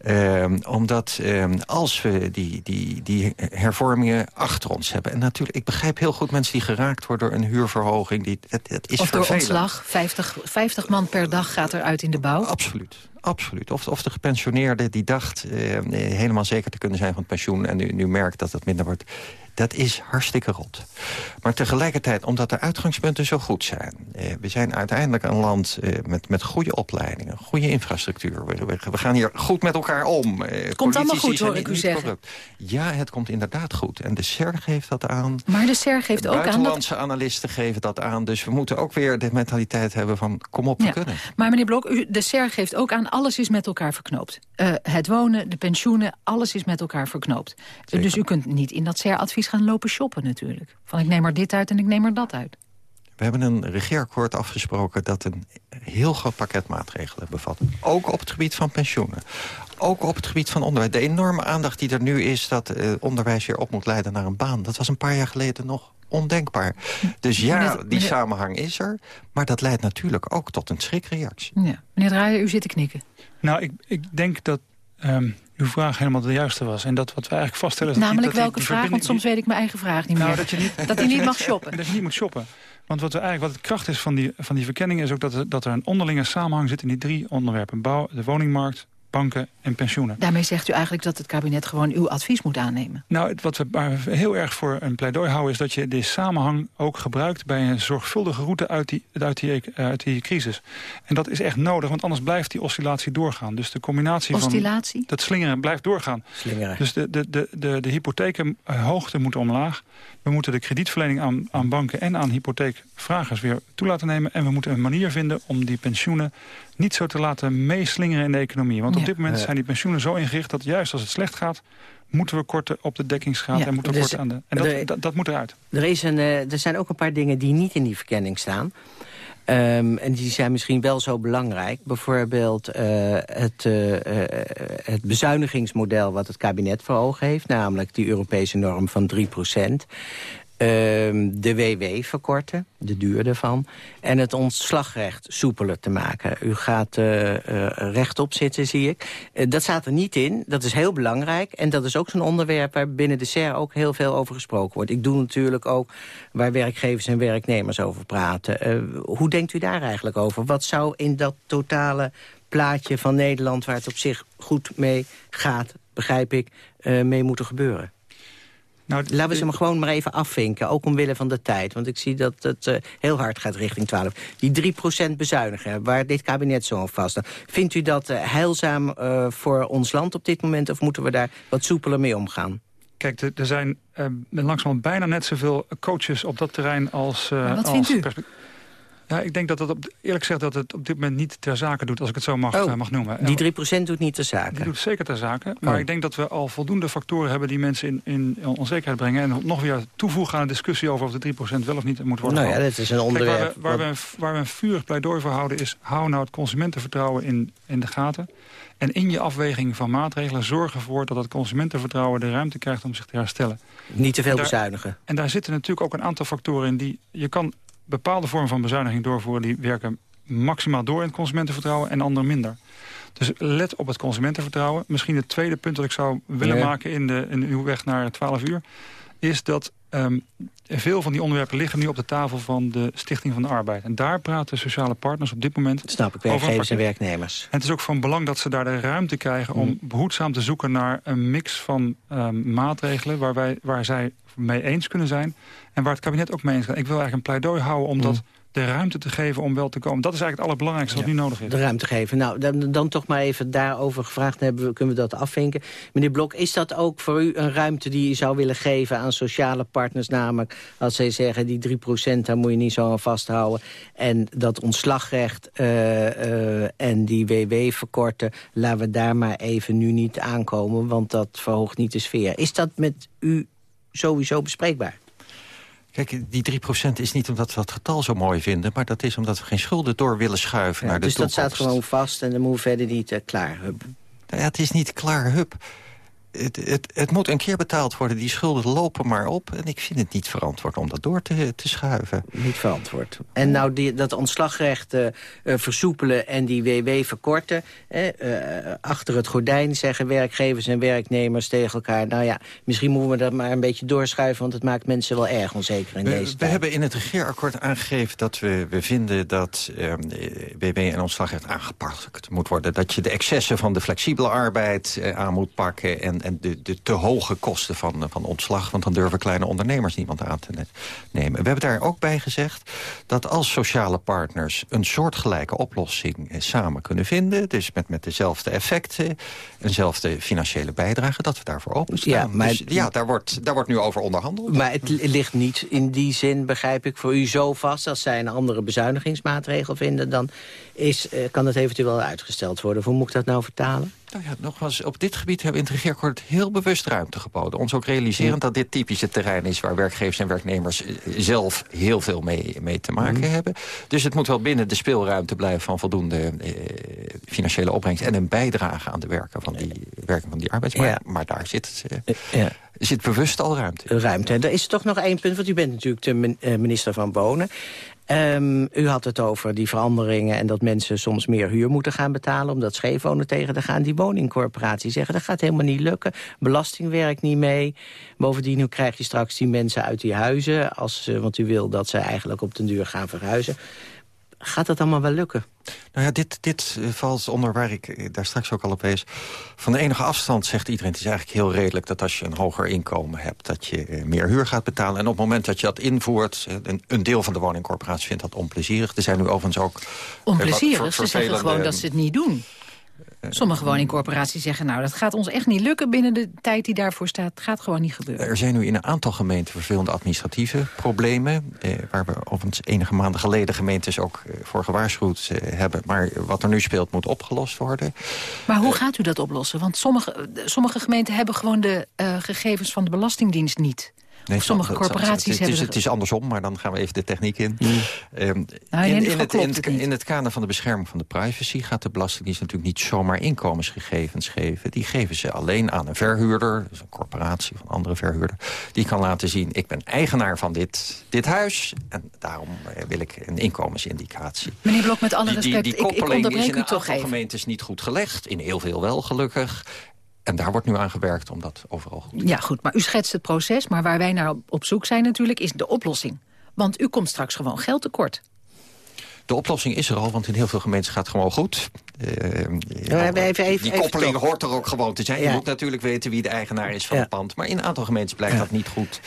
Eh, omdat eh, als we die, die, die hervormingen achter ons hebben... en natuurlijk, ik begrijp heel goed mensen die geraakt worden door een huurverhoging... Die, het, het is of door vervelend. ontslag, 50, 50 man per dag gaat eruit in de bouw. Absoluut. Absoluut. Of, of de gepensioneerde die dacht eh, helemaal zeker te kunnen zijn van het pensioen... en nu, nu merkt dat het minder wordt. Dat is hartstikke rot. Maar tegelijkertijd, omdat de uitgangspunten zo goed zijn... Eh, we zijn uiteindelijk een land eh, met, met goede opleidingen, goede infrastructuur. We, we, we gaan hier goed met elkaar om. Eh, Het komt allemaal goed, hoor ik u zeggen. Ja, het komt inderdaad goed. En de SER geeft dat aan. Maar de SER geeft ook aan dat... Buitenlandse analisten geven dat aan. Dus we moeten ook weer de mentaliteit hebben van... kom op, we Ja. kunnen. Maar meneer Blok, u, de SER geeft ook aan... alles is met elkaar verknoopt. Eh, het wonen, de pensioenen, alles is met elkaar verknoopt. Dus u kunt niet in dat SER-advies gaan lopen shoppen natuurlijk. Van ik neem er dit uit en ik neem er dat uit. We hebben een regeerakkoord afgesproken dat een heel groot pakket maatregelen bevat. Ook op het gebied van pensioenen. Ook op het gebied van onderwijs. De enorme aandacht die er nu is dat eh, onderwijs weer op moet leiden naar een baan. Dat was een paar jaar geleden nog ondenkbaar. Dus ja, die samenhang is er. Maar dat leidt natuurlijk ook tot een schrikreactie. Ja. Meneer Draaien, u zit te knikken. Nou, ik, ik denk dat ehm, uw vraag helemaal de juiste was. En dat wat we eigenlijk vaststellen... Is dat die- Namelijk dat welke die vraag, want soms weet ik mijn eigen vraag niet Nou, meer. dat je niet, dat hij niet mag shoppen. Dat je niet moet shoppen. Want wat, we eigenlijk, wat de kracht is van die, van die verkenning... is ook dat er, dat er een onderlinge samenhang zit in die drie onderwerpen. Bouw, de woningmarkt, banken en pensioenen. Daarmee zegt u eigenlijk dat het kabinet gewoon uw advies moet aannemen. Nou, het- wat we heel erg voor een pleidooi houden... is dat je deze samenhang ook gebruikt bij een zorgvuldige route uit die, uit die, eh, uit die crisis. En dat is echt nodig, want anders blijft die oscillatie doorgaan. Dus de combinatie Oscillatie? van... Dat slingeren blijft doorgaan. Slingeren. Dus de, de, de, de, de hypotheekhoogte moet omlaag. We moeten de kredietverlening aan, aan banken en aan hypotheekvragers weer toe laten nemen. En we moeten een manier vinden om die pensioenen niet zo te laten meeslingeren in de economie. Want op dit moment Ja. zijn die pensioenen zo ingericht dat juist als het slecht gaat... moeten we korten op de dekkingsgraad Ja, en moeten we dus korten aan de... En dat, er- dat, dat moet eruit. Er, is een, eh, er zijn ook een paar dingen die niet in die verkenning staan. Ehm, en die zijn misschien wel zo belangrijk. Bijvoorbeeld eh, het, eh, eh, het bezuinigingsmodel wat het kabinet voor ogen heeft. Namelijk die Europese norm van 3 Ehm, de WW verkorten, de duur ervan. En het ontslagrecht soepeler te maken. U gaat eh, eh, rechtop zitten, zie ik. Eh, dat staat er niet in. Dat is heel belangrijk. En dat is ook zo'n onderwerp waar binnen de SER ook heel veel over gesproken wordt. Ik doe natuurlijk ook waar werkgevers en werknemers over praten. Hoe denkt u daar eigenlijk over? Wat zou in dat totale plaatje van Nederland... waar het op zich goed mee gaat, begrijp ik, mee moeten gebeuren? Nou, Laten we ze maar gewoon maar even afvinken, ook omwille van de tijd. Want ik zie dat het eh, heel hard gaat richting 12. Die 3% bezuinigen, waar dit kabinet zo aan vast. Vindt u dat eh, heilzaam eh, voor ons land op dit moment... of moeten we daar wat soepeler mee omgaan? Kijk, er- zijn eh, langzamerhand bijna net zoveel coaches op dat terrein als... eh, Maar wat als vindt u? Ja, ik denk dat het op, eerlijk gezegd dat het op dit moment niet ter zake doet, als ik het zo mag, Oh, eh, mag noemen. Die 3% doet niet de zaken. Die doet zeker ter zake. Maar Oh. ik denk dat we al voldoende factoren hebben die mensen in, in onzekerheid brengen. En nog weer toevoegen aan de discussie over of de 3% wel of niet moet worden Nou ja, dat is een Kijk, onderwerp waar, we, waar, we, een- waar we een vurig pleidooi voor houden is... hou nou het consumentenvertrouwen in, in de gaten. En in je afweging van maatregelen zorg ervoor... dat het consumentenvertrouwen de ruimte krijgt om zich te herstellen. Niet te veel En daar- bezuinigen. En daar zitten natuurlijk ook een aantal factoren in die... je kan bepaalde vormen van bezuiniging doorvoeren... die werken maximaal door in het consumentenvertrouwen en andere minder. Dus let op het consumentenvertrouwen. Misschien het tweede punt dat ik zou willen Ja. maken in, de, in uw weg naar 12 uur... is dat ehm, veel van die onderwerpen liggen nu op de tafel van de Stichting van de Arbeid. En daar praten sociale partners op dit moment Dat snap ik, werkgevers en werknemers. En het is ook van belang dat ze daar de ruimte krijgen... om Mm. behoedzaam te zoeken naar een mix van ehm, maatregelen... Waar, wij, waar zij mee eens kunnen zijn en waar het kabinet ook mee eens kan. Ik wil eigenlijk een pleidooi houden om dat de ruimte te geven om wel te komen. Dat is eigenlijk het allerbelangrijkste wat nu nodig is. De ruimte geven. Nou, dan, dan toch maar even daarover gevraagd. Hebben kunnen we dat afvinken. Meneer Blok, is dat ook voor u een ruimte die je zou willen geven aan sociale partners? Namelijk, als zij zeggen, die 3% daar moet je niet zo aan vasthouden. En dat ontslagrecht eh, eh, en die WW verkorten... laten we daar maar even nu niet aankomen, want dat verhoogt niet de sfeer. Is dat met u sowieso bespreekbaar? Kijk, die 3% is niet omdat we dat getal zo mooi vinden... maar dat is omdat we geen schulden door willen schuiven Ja, naar de dus dat toekomst. staat gewoon vast en dan moeten we verder niet eh, klaar. Hup. Nou ja, het is niet klaar, hup. Het, het, het moet een keer betaald worden. Die schulden lopen maar op. En ik vind het niet verantwoord om dat door te, te schuiven. Niet verantwoord. En nou die, dat ontslagrecht eh, eh, versoepelen en die WW verkorten... eh, eh, achter het gordijn zeggen werkgevers en werknemers tegen elkaar... nou ja, misschien moeten we dat maar een beetje doorschuiven... want het maakt mensen wel erg onzeker in We, deze we tijd. hebben in het regeerakkoord aangegeven dat we, we vinden dat eh, WW en ontslagrecht aangepakt moet worden. Dat je de excessen van de flexibele arbeid aan moet pakken... en, en de, de te hoge kosten van, van ontslag. Want dan durven kleine ondernemers niemand aan te ne- nemen. We hebben daar ook bij gezegd dat als sociale partners... een soortgelijke oplossing eh, samen kunnen vinden... dus met, met dezelfde effecten, eenzelfde financiële bijdrage... dat we daarvoor openstaan. Ja, maar- Dus ja, daar wordt, daar wordt nu over onderhandeld. Maar het li- ligt niet in die zin, begrijp ik, voor u zo vast... als zij een andere bezuinigingsmaatregel vinden... dan is, eh, kan het eventueel uitgesteld worden. Hoe moet ik dat nou vertalen? Nou ja, nogmaals, op dit gebied hebben we in het regeerakkoord heel bewust ruimte geboden. Ons ook realiserend dat dit typisch het terrein is... waar werkgevers en werknemers eh, zelf heel veel mee, mee te maken hebben. Dus het moet wel binnen de speelruimte blijven van voldoende eh, financiële opbrengst... en een bijdrage aan de werken van die, werken van die arbeidsmarkt. Maar daar zit, eh, Ja. zit bewust al ruimte in. ruimte. En er is toch nog één punt, want u bent natuurlijk de eh, minister van Wonen. Ehm, u had het over die veranderingen en dat mensen soms meer huur moeten gaan betalen... om dat scheefwonen tegen te gaan. Die woningcorporaties zeggen, dat gaat helemaal niet lukken. Belasting werkt niet mee. Bovendien, hoe krijg je straks die mensen uit die huizen? Als, want u wil dat ze eigenlijk op den duur gaan verhuizen. Gaat dat allemaal wel lukken? Nou ja, dit, dit eh, valt onder waar ik eh, daar straks ook al op wees. Van de enige afstand zegt iedereen... het is eigenlijk heel redelijk dat als je een hoger inkomen hebt... dat je eh, meer huur gaat betalen. En op het moment dat je dat invoert... een, een deel van de woningcorporatie vindt dat onplezierig. Er zijn nu overigens ook... Onplezierig, ze zeggen gewoon dat ze het niet doen. Sommige woningcorporaties zeggen, nou, dat gaat ons echt niet lukken... binnen de tijd die daarvoor staat. Het gaat gewoon niet gebeuren. Er zijn nu in een aantal gemeenten vervelende administratieve problemen... Eh, waar we overigens enige maanden geleden gemeentes ook eh, voor gewaarschuwd eh, hebben. Maar wat er nu speelt moet opgelost worden. Maar hoe gaat u dat oplossen? Want sommige, eh, sommige gemeenten hebben gewoon de eh, gegevens van de Belastingdienst niet. Of sommige dat- dat- corporaties het, hebben... is, het is andersom, maar dan gaan we even de techniek in. Mm. Ehm, Nou, in het, in, klopt het, het niet. in het kader van de bescherming van de privacy... gaat de Belastingdienst natuurlijk niet zomaar inkomensgegevens geven. Die geven ze alleen aan een verhuurder, dus een corporatie of een andere verhuurder... die kan laten zien, ik ben eigenaar van dit, dit huis... en daarom eh, wil ik een inkomensindicatie. Meneer Blok, met alle Die, die, respect, die ik, ik koppeling onderbreek is in een aantal gemeentes niet goed gelegd. In heel veel wel, gelukkig. En daar wordt nu aan gewerkt om dat overal goed te Ja, goed, maar u schetst het proces. Maar waar wij naar op- zoek zijn natuurlijk, is de oplossing. Want u komt straks gewoon geld tekort. De oplossing is er al, want in heel veel gemeenten gaat het gewoon goed. Eh, even- even- die koppeling hoort er ook gewoon te zijn. Ja. Je moet natuurlijk weten wie de eigenaar is van Ja. het pand. Maar in een aantal gemeentes blijkt dat niet goed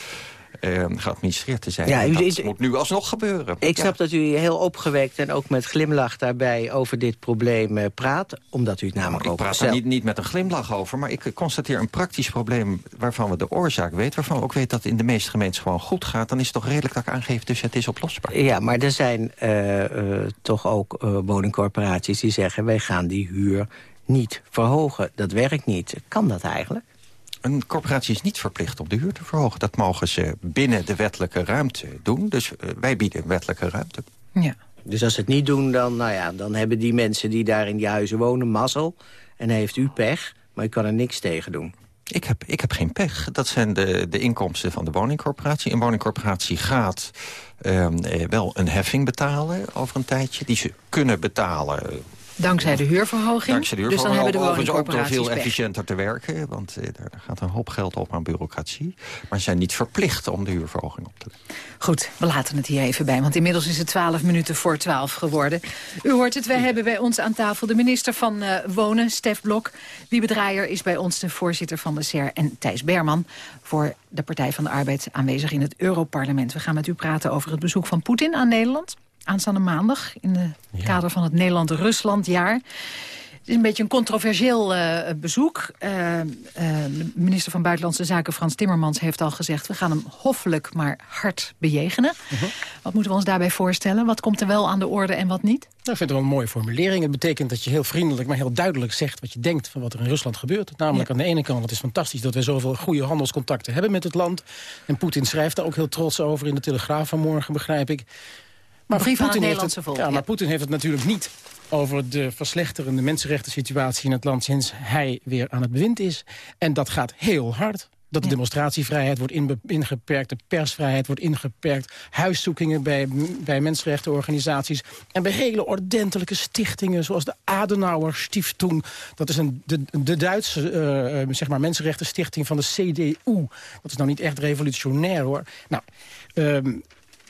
eh, geadministreerd te zijn. Ja, u- dat moet nu alsnog gebeuren. Ik Ja. snap dat u heel opgewekt en ook met glimlach daarbij over dit probleem eh, praat. Omdat u het namelijk Ik ook praat daar zelf... niet, niet met een glimlach over, maar ik constateer een praktisch probleem waarvan we de oorzaak weten. Waarvan we ook weten dat het in de meeste gemeentes gewoon goed gaat. Dan is het toch redelijk dat ik aangeef, dus het is oplosbaar. Ja, maar er zijn eh, eh, toch ook eh, woningcorporaties die zeggen... wij gaan die huur niet verhogen. Dat werkt niet. Kan dat eigenlijk? Een corporatie is niet verplicht om de huur te verhogen. Dat mogen ze binnen de wettelijke ruimte doen. Dus eh, wij bieden wettelijke ruimte. Ja. Dus als ze het niet doen, dan, nou ja, dan hebben die mensen die daar in die huizen wonen mazzel. En dan heeft u pech, maar u kan er niks tegen doen. Ik heb, ik heb geen pech. Dat zijn de, de inkomsten van de woningcorporatie. Een woningcorporatie gaat ehm, eh, wel een heffing betalen over een tijdje. Die ze kunnen betalen Dankzij de huurverhoging. Dankzij de dus dan hebben de overigens ook door woningcorporaties veel efficiënter te werken. Want eh, daar gaat een hoop geld op aan bureaucratie. Maar ze zijn niet verplicht om de huurverhoging op te leggen. Goed, we laten het hier even bij, want inmiddels is het 12 minuten voor 12 geworden. U hoort het, wij hebben bij ons aan tafel de minister van eh, Wonen, Stef Blok. Wiebe Draaier is bij ons de voorzitter van de SER en Thijs Berman... voor de Partij van de Arbeid aanwezig in het Europarlement. We gaan met u praten over het bezoek van Poetin aan Nederland. Aanstaande maandag in het kader van het Nederland-Rusland-jaar. Het is een beetje een controversieel eh, bezoek. Eh, eh, de minister van Buitenlandse Zaken Frans Timmermans heeft al gezegd... we gaan hem hoffelijk maar hard bejegenen. Wat moeten we ons daarbij voorstellen? Wat komt er wel aan de orde en wat niet? Nou, ik vind het wel een mooie formulering. Het betekent dat je heel vriendelijk, maar heel duidelijk zegt... wat je denkt van wat er in Rusland gebeurt. Namelijk aan de ene kant, het is fantastisch dat we zoveel goede handelscontacten hebben met het land. En Poetin schrijft daar ook heel trots over in de Telegraaf vanmorgen, begrijp ik. Maar het heeft Nederlandse het, volk, ja, maar Poetin heeft het natuurlijk niet over de verslechterende mensenrechten situatie in het land... sinds hij weer aan het bewind is. En dat gaat heel hard. Dat de demonstratievrijheid wordt ingeperkt, de persvrijheid wordt ingeperkt... huiszoekingen bij, bij mensenrechtenorganisaties... en bij hele ordentelijke stichtingen zoals de Adenauer Stiftung. Dat is een, de, de Duitse eh, zeg maar mensenrechtenstichting van de CDU. Dat is nou niet echt revolutionair, hoor. Nou, ehm,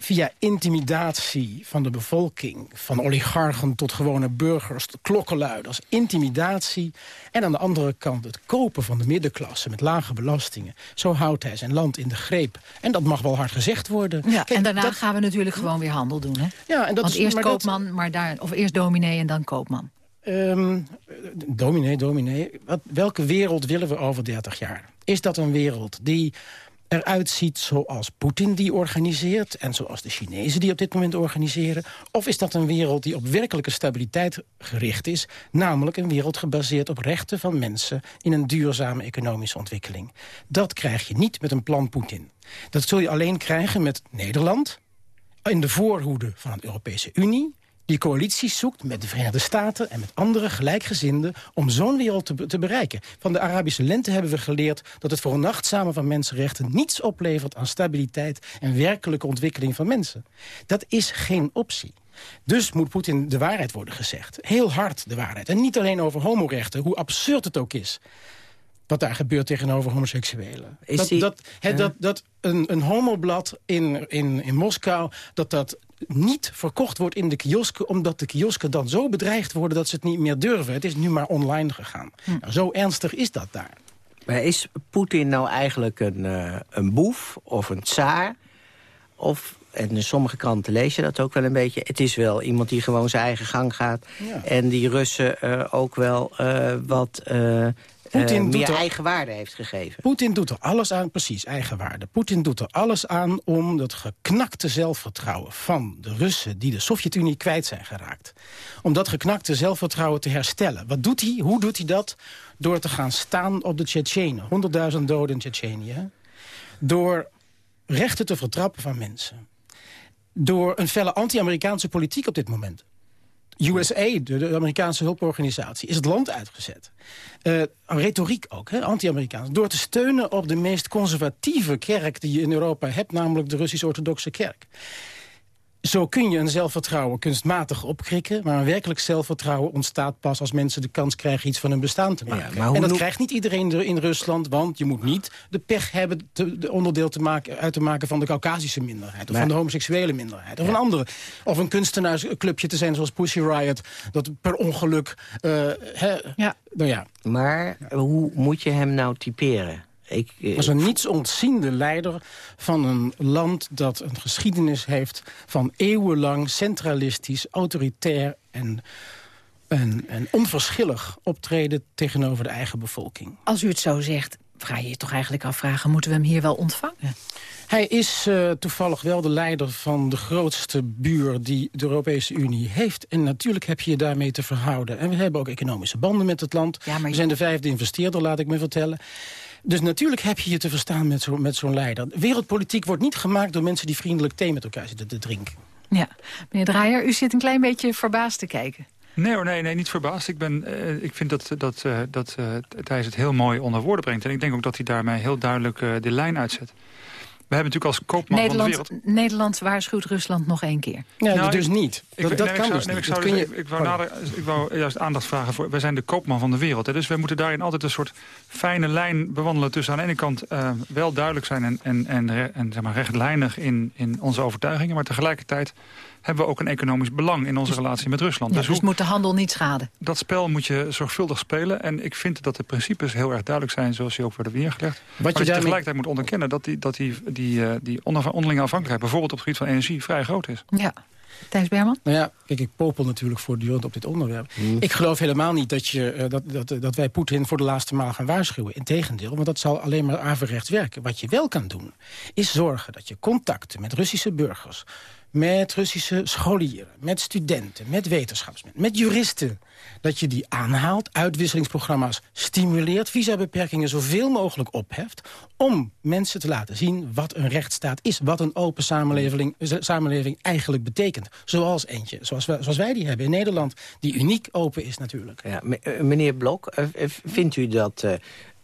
via intimidatie van de bevolking... van oligarchen tot gewone burgers, klokkenluiders, intimidatie... en aan de andere kant het kopen van de middenklasse met lage belastingen. Zo houdt hij zijn land in de greep. En dat mag wel hard gezegd worden. Ja, Kijk, en daarna dat- gaan we natuurlijk gewoon weer handel doen. Hè? Ja, en dat Want is- eerst maar dat- koopman, maar daar, of eerst dominee en dan koopman. Ehm, dominee, dominee. Wat, welke wereld willen we over 30 jaar? Is dat een wereld die eruit ziet zoals Poetin die organiseert... en zoals de Chinezen die op dit moment organiseren? Of is dat een wereld die op werkelijke stabiliteit gericht is... namelijk een wereld gebaseerd op rechten van mensen... in een duurzame economische ontwikkeling? Dat krijg je niet met een plan Poetin. Dat zul je alleen krijgen met Nederland in de voorhoede van de Europese Unie... die coalities zoekt met de Verenigde Staten en met andere gelijkgezinden... om zo'n wereld te, be- te bereiken. Van de Arabische lente hebben we geleerd dat het voor een nachtzamen van mensenrechten... niets oplevert aan stabiliteit en werkelijke ontwikkeling van mensen. Dat is geen optie. Dus moet Poetin de waarheid worden gezegd. Heel hard de waarheid. En niet alleen over homorechten, hoe absurd het ook is wat daar gebeurt tegenover homoseksuelen. Is dat, die- dat, dat, dat een, een homoblad in, in, in Moskou... dat dat niet verkocht wordt in de kiosken... omdat de kiosken dan zo bedreigd worden dat ze het niet meer durven. Het is nu maar online gegaan. Nou, zo ernstig is dat daar. Maar is Poetin nou eigenlijk een, eh, een boef of een tsaar? Of, en in sommige kranten lees je dat ook wel een beetje... het is wel iemand die gewoon zijn eigen gang gaat... Ja. en die Russen eh, ook wel eh, wat Poetin doet meer er- eigen waarde heeft gegeven. Poetin doet er alles aan, precies, eigenwaarde. Poetin doet er alles aan om dat geknakte zelfvertrouwen van de Russen... die de Sovjet-Unie kwijt zijn geraakt. Om dat geknakte zelfvertrouwen te herstellen. Wat doet hij? Hoe doet hij dat? Door te gaan staan op de Tsjetsjenen. 100.000 doden in Tsjetsjenië. Door rechten te vertrappen van mensen. Door een felle anti-Amerikaanse politiek op dit moment. USA, de, Amerikaanse hulporganisatie, is het land uitgezet. Eh, retoriek ook, anti-Amerikaans. Door te steunen op de meest conservatieve kerk die je in Europa hebt... namelijk de Russisch-Orthodoxe kerk. Zo kun je een zelfvertrouwen kunstmatig opkrikken... maar een werkelijk zelfvertrouwen ontstaat pas... als mensen de kans krijgen iets van hun bestaan te maken. en dat noem- krijgt niet iedereen er in Rusland... want je moet niet de pech hebben te, de onderdeel te maken, uit te maken... van de Caucasische minderheid, of Maar- van de homoseksuele minderheid... of een andere. Of een kunstenaarsclubje te zijn zoals Pussy Riot... dat per ongeluk... eh, hè, Ja. Nou ja, Maar hoe moet je hem nou typeren? Ik, eh, was een nietsontziende leider van een land dat een geschiedenis heeft... van eeuwenlang centralistisch, autoritair en, en, en onverschillig optreden tegenover de eigen bevolking. Als u het zo zegt, ga je je toch eigenlijk afvragen... moeten we hem hier wel ontvangen? Hij is eh, toevallig wel de leider van de grootste buur die de Europese Unie heeft. En natuurlijk heb je je daarmee te verhouden. En we hebben ook economische banden met het land. Ja, maar We zijn de vijfde investeerder, laat ik me vertellen. Dus natuurlijk heb je je te verstaan met zo'n met zo'n leider. Wereldpolitiek wordt niet gemaakt door mensen die vriendelijk thee met elkaar zitten te drinken. Ja. Meneer Draaier, u zit een klein beetje verbaasd te kijken. Nee hoor, nee, nee, niet verbaasd. Ik, ben, eh, ik vind dat, dat, eh, dat eh, Thijs het heel mooi onder woorden brengt. En ik denk ook dat hij daarmee heel duidelijk eh, de lijn uitzet. We hebben natuurlijk als koopman van de Nederland, wereld... Nederland waarschuwt Rusland nog één keer. Ja, Nou, dus ik- niet. Ik, Dat, dat nee, kan ik zou, dus nee, niet. ik, zou Dat kun dus- je- ik, ik wou nader, ik wou juist aandacht vragen voor... wij zijn de koopman van de wereld. Hè, dus wij moeten daarin altijd een soort fijne lijn bewandelen... tussen aan de ene kant eh, wel duidelijk zijn en, en, en, re- en zeg maar, rechtlijnig in, in onze overtuigingen... maar tegelijkertijd hebben we ook een economisch belang in onze relatie met Rusland. Ja, dus dus hoe- moet de handel niet schaden. dat spel moet je zorgvuldig spelen. En ik vind dat de principes heel erg duidelijk zijn... zoals die ook worden neergelegd. maar dat je daarmee- tegelijkertijd moet onderkennen... dat die, dat die, die, eh, die onderlinge afhankelijkheid... bijvoorbeeld op het gebied van energie vrij groot is. Ja. Thijs Berman? Nou ja, kijk, ik popel natuurlijk voortdurend op dit onderwerp. Ik geloof helemaal niet dat, je, eh, dat, dat, dat wij Poetin voor de laatste maal gaan waarschuwen. Integendeel, want dat zal alleen maar averechts werken. Wat je wel kan doen, is zorgen dat je contacten met Russische burgers... met Russische scholieren, met studenten, met wetenschapsmensen, met juristen... dat je die aanhaalt, uitwisselingsprogramma's stimuleert... visabeperkingen zoveel mogelijk opheft... om mensen te laten zien wat een rechtsstaat is... wat een open samenleving, eh, samenleving eigenlijk betekent. Zoals eentje, zoals, zoals wij die hebben in Nederland... die uniek open is natuurlijk. Ja, eh, meneer Blok, eh, vindt u dat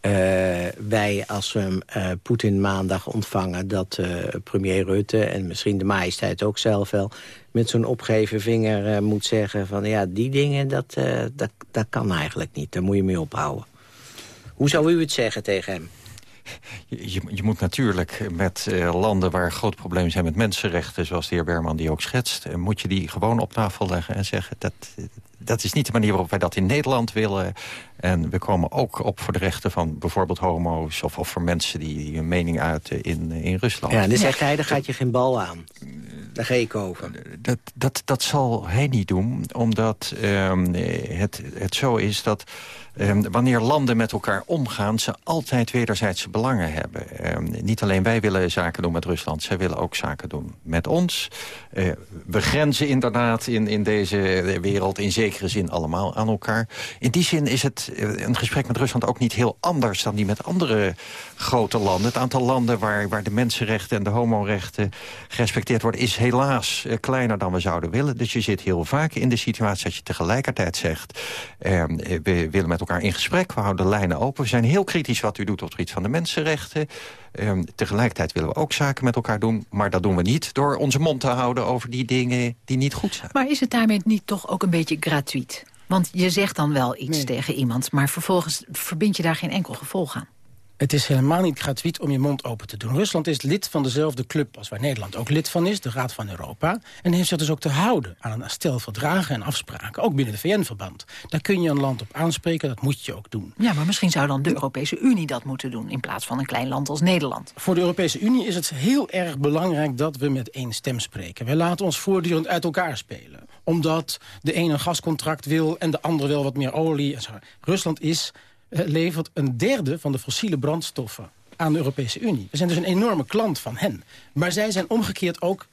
eh, wij als we eh, Poetin maandag ontvangen... dat eh, premier Rutte en misschien de majesteit ook zelf wel... met zo'n opgeven vinger moet zeggen van... ja, die dingen, dat, dat, dat kan eigenlijk niet. Daar moet je mee ophouden. Hoe zou u het zeggen tegen hem? Je, je- moet natuurlijk met landen waar groot problemen zijn met mensenrechten... zoals de heer Berman die ook schetst... moet je die gewoon op tafel leggen en zeggen... dat, dat is niet de manier waarop wij dat in Nederland willen. En we komen ook op voor de rechten van bijvoorbeeld homo's... of, of voor mensen die, die hun mening uiten in, in Rusland. Ja, dan zegt hij, daar gaat je geen bal aan. Daar ga ik over. Dat, dat, dat zal hij niet doen, omdat ehm, het, het zo is dat... ehm, wanneer landen met elkaar omgaan, ze altijd wederzijdse belangen hebben. Ehm, niet alleen wij willen zaken doen met Rusland, zij willen ook zaken doen met ons. Eh, we grenzen inderdaad in, in deze wereld in zekere zin allemaal aan elkaar. In die zin is het eh, een gesprek met Rusland ook niet heel anders... dan die met andere grote landen. Het aantal landen waar, waar de mensenrechten en de homorechten gerespecteerd worden... is helaas eh, kleiner dan we zouden willen. Dus je zit heel vaak in de situatie dat je tegelijkertijd zegt... eh, we willen met elkaar in gesprek, we houden de lijnen open. We zijn heel kritisch wat u doet op het gebied van de mensenrechten. Eh, tegelijkertijd willen we ook zaken met elkaar doen. Maar dat doen we niet door onze mond te houden over die dingen die niet goed zijn. Maar is het daarmee niet toch ook een beetje gratuit? Want je zegt dan wel iets tegen iemand... maar vervolgens verbind je daar geen enkel gevolg aan. Het is helemaal niet gratuit om je mond open te doen. Rusland is lid van dezelfde club als waar Nederland ook lid van is, de Raad van Europa. En heeft zich dus ook te houden aan een stel verdragen en afspraken, ook binnen de VN-verband. Daar kun je een land op aanspreken, dat moet je ook doen. Ja, maar misschien zou dan de Europese Unie dat moeten doen... in plaats van een klein land als Nederland. Voor de Europese Unie is het heel erg belangrijk dat we met één stem spreken. Wij laten ons voortdurend uit elkaar spelen. Omdat de ene een gascontract wil en de andere wil wat meer olie. Rusland is, levert een derde van de fossiele brandstoffen aan de Europese Unie. We zijn dus een enorme klant van hen. Maar zij zijn omgekeerd ook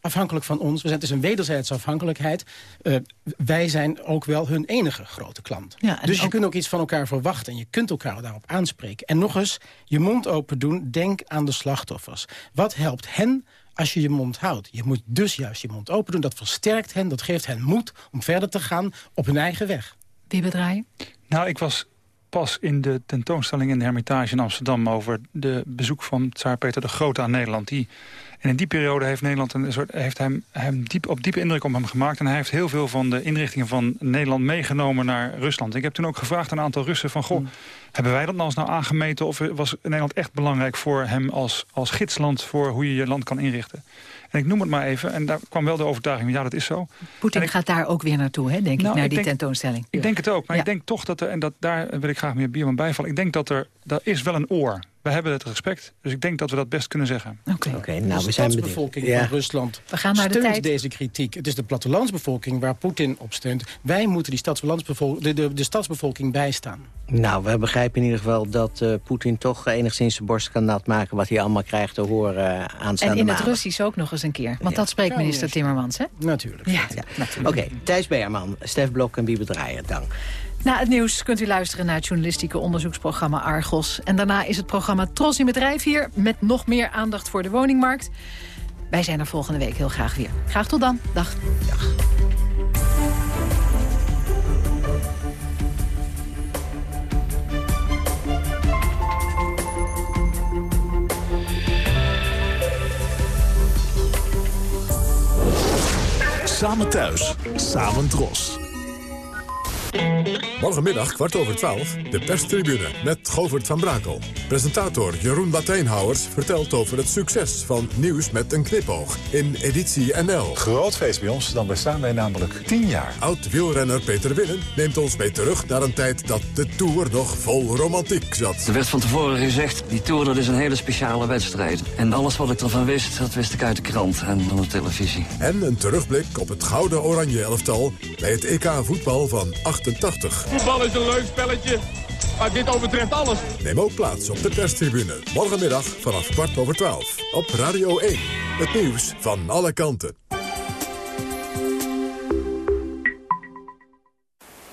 afhankelijk van ons. We zijn, is een wederzijdse afhankelijkheid. Eh, wij zijn ook wel hun enige grote klant. Ja, dus je ook- kunt ook iets van elkaar verwachten. En je kunt elkaar daarop aanspreken. En nog eens, je mond open doen. Denk aan de slachtoffers. Wat helpt hen als je je mond houdt? Je moet dus juist je mond open doen. Dat versterkt hen, dat geeft hen moed om verder te gaan op hun eigen weg. Wie bedraaien? Nou, ik was pas in de tentoonstelling in de Hermitage in Amsterdam... over de bezoek van Tsaar Peter de Grote aan Nederland. Die, en in die periode heeft Nederland een soort, heeft hem, hem diep, op diepe indruk op hem gemaakt. En hij heeft heel veel van de inrichtingen van Nederland meegenomen naar Rusland. Ik heb toen ook gevraagd aan een aantal Russen van... goh, hebben wij dat nou eens nou aangemeten... of was Nederland echt belangrijk voor hem als, als gidsland... voor hoe je je land kan inrichten? En ik noem het maar even, en daar kwam wel de overtuiging... ja, dat is zo. Poetin gaat daar ook weer naartoe, hè, denk Nou, ik, naar ik die denk- tentoonstelling. Ik denk het ook, maar Ja. ik denk toch dat er, en dat, daar wil ik graag meer Bierman bijvallen... ik denk dat er, daar is wel een oor. We hebben het respect, dus ik denk dat we dat best kunnen zeggen. Oké, Oké, de nou, we zijn benieuwd. stadsbevolking Ja. van Rusland We gaan naar de steunt tijd. deze kritiek. Het is de plattelandsbevolking waar Poetin op steunt. Wij moeten die stadsbevolking, de, de, de stadsbevolking bijstaan. Nou, we begrijpen in ieder geval dat eh, Poetin toch enigszins zijn borst kan nat maken... wat hij allemaal krijgt te horen uh, aanstaande En in het. Russisch ook nog eens een keer. Want dat spreekt Ja, minister. Timmermans, hè? Natuurlijk. Ja, Ja. natuurlijk. Oké, Thijs Beerman, Stef Blok en Biebe Draaier, dank. Na het nieuws kunt u luisteren naar het journalistieke onderzoeksprogramma Argos. En daarna is het programma Tros in Bedrijf hier... met nog meer aandacht voor de woningmarkt. Wij zijn er volgende week heel graag weer. Graag tot dan. Dag. Dag. Samen thuis, samen trots. Morgenmiddag, kwart over twaalf, de perstribune met Govert van Brakel. Presentator Jeroen Latijnhouwers vertelt over het succes van Nieuws met een knipoog in editie NL. Groot feest bij ons, dan bestaan wij namelijk 10 jaar. Oud-wielrenner Peter Winnen neemt ons mee terug naar een tijd dat de Tour nog vol romantiek zat. Er werd van tevoren gezegd, die Tour dat is een hele speciale wedstrijd. En alles wat ik ervan wist, dat wist ik uit de krant en van de televisie. En een terugblik op het gouden oranje elftal bij het EK voetbal van 88. Voetbal is een leuk spelletje, maar dit overtreft alles. Neem ook plaats op de perstribune. Morgenmiddag vanaf kwart over twaalf. Op Radio 1. Het nieuws van alle kanten.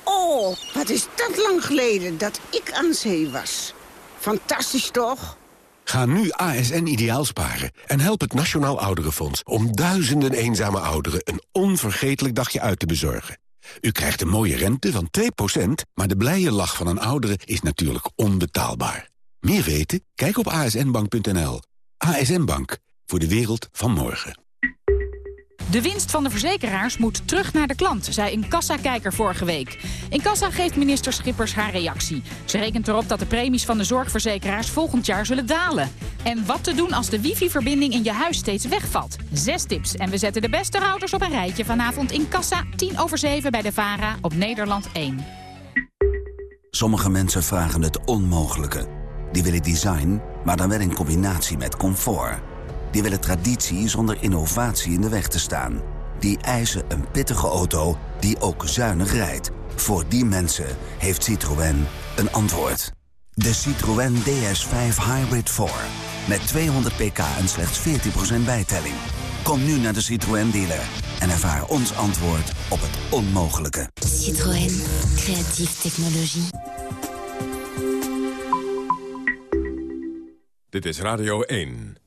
Oh, wat is dat lang geleden dat ik aan zee was. Fantastisch toch? Ga nu ASN ideaal sparen en help het Nationaal Ouderenfonds... om duizenden eenzame ouderen een onvergetelijk dagje uit te bezorgen. U krijgt een mooie rente van 2%, maar de blije lach van een oudere is natuurlijk onbetaalbaar. Meer weten? Kijk op asnbank.nl. ASN Bank, voor de wereld van morgen. De winst van de verzekeraars moet terug naar de klant, zei een kassakijker vorige week. In kassa geeft minister Schippers haar reactie. Ze rekent erop dat de premies van de zorgverzekeraars volgend jaar zullen dalen. En wat te doen als de wifi-verbinding in je huis steeds wegvalt. Zes tips en we zetten de beste routers op een rijtje vanavond in kassa. 10 over 7 bij de VARA op Nederland 1. Sommige mensen vragen het onmogelijke. Die willen design, maar dan wel in combinatie met comfort. Die willen traditie zonder innovatie in de weg te staan. Die eisen een pittige auto die ook zuinig rijdt. Voor die mensen heeft Citroën een antwoord. De Citroën DS5 Hybrid 4. Met 200 pk en slechts 14% bijtelling. Kom nu naar de Citroën dealer en ervaar ons antwoord op het onmogelijke. Citroën. Creatieve technologie. Dit is Radio 1.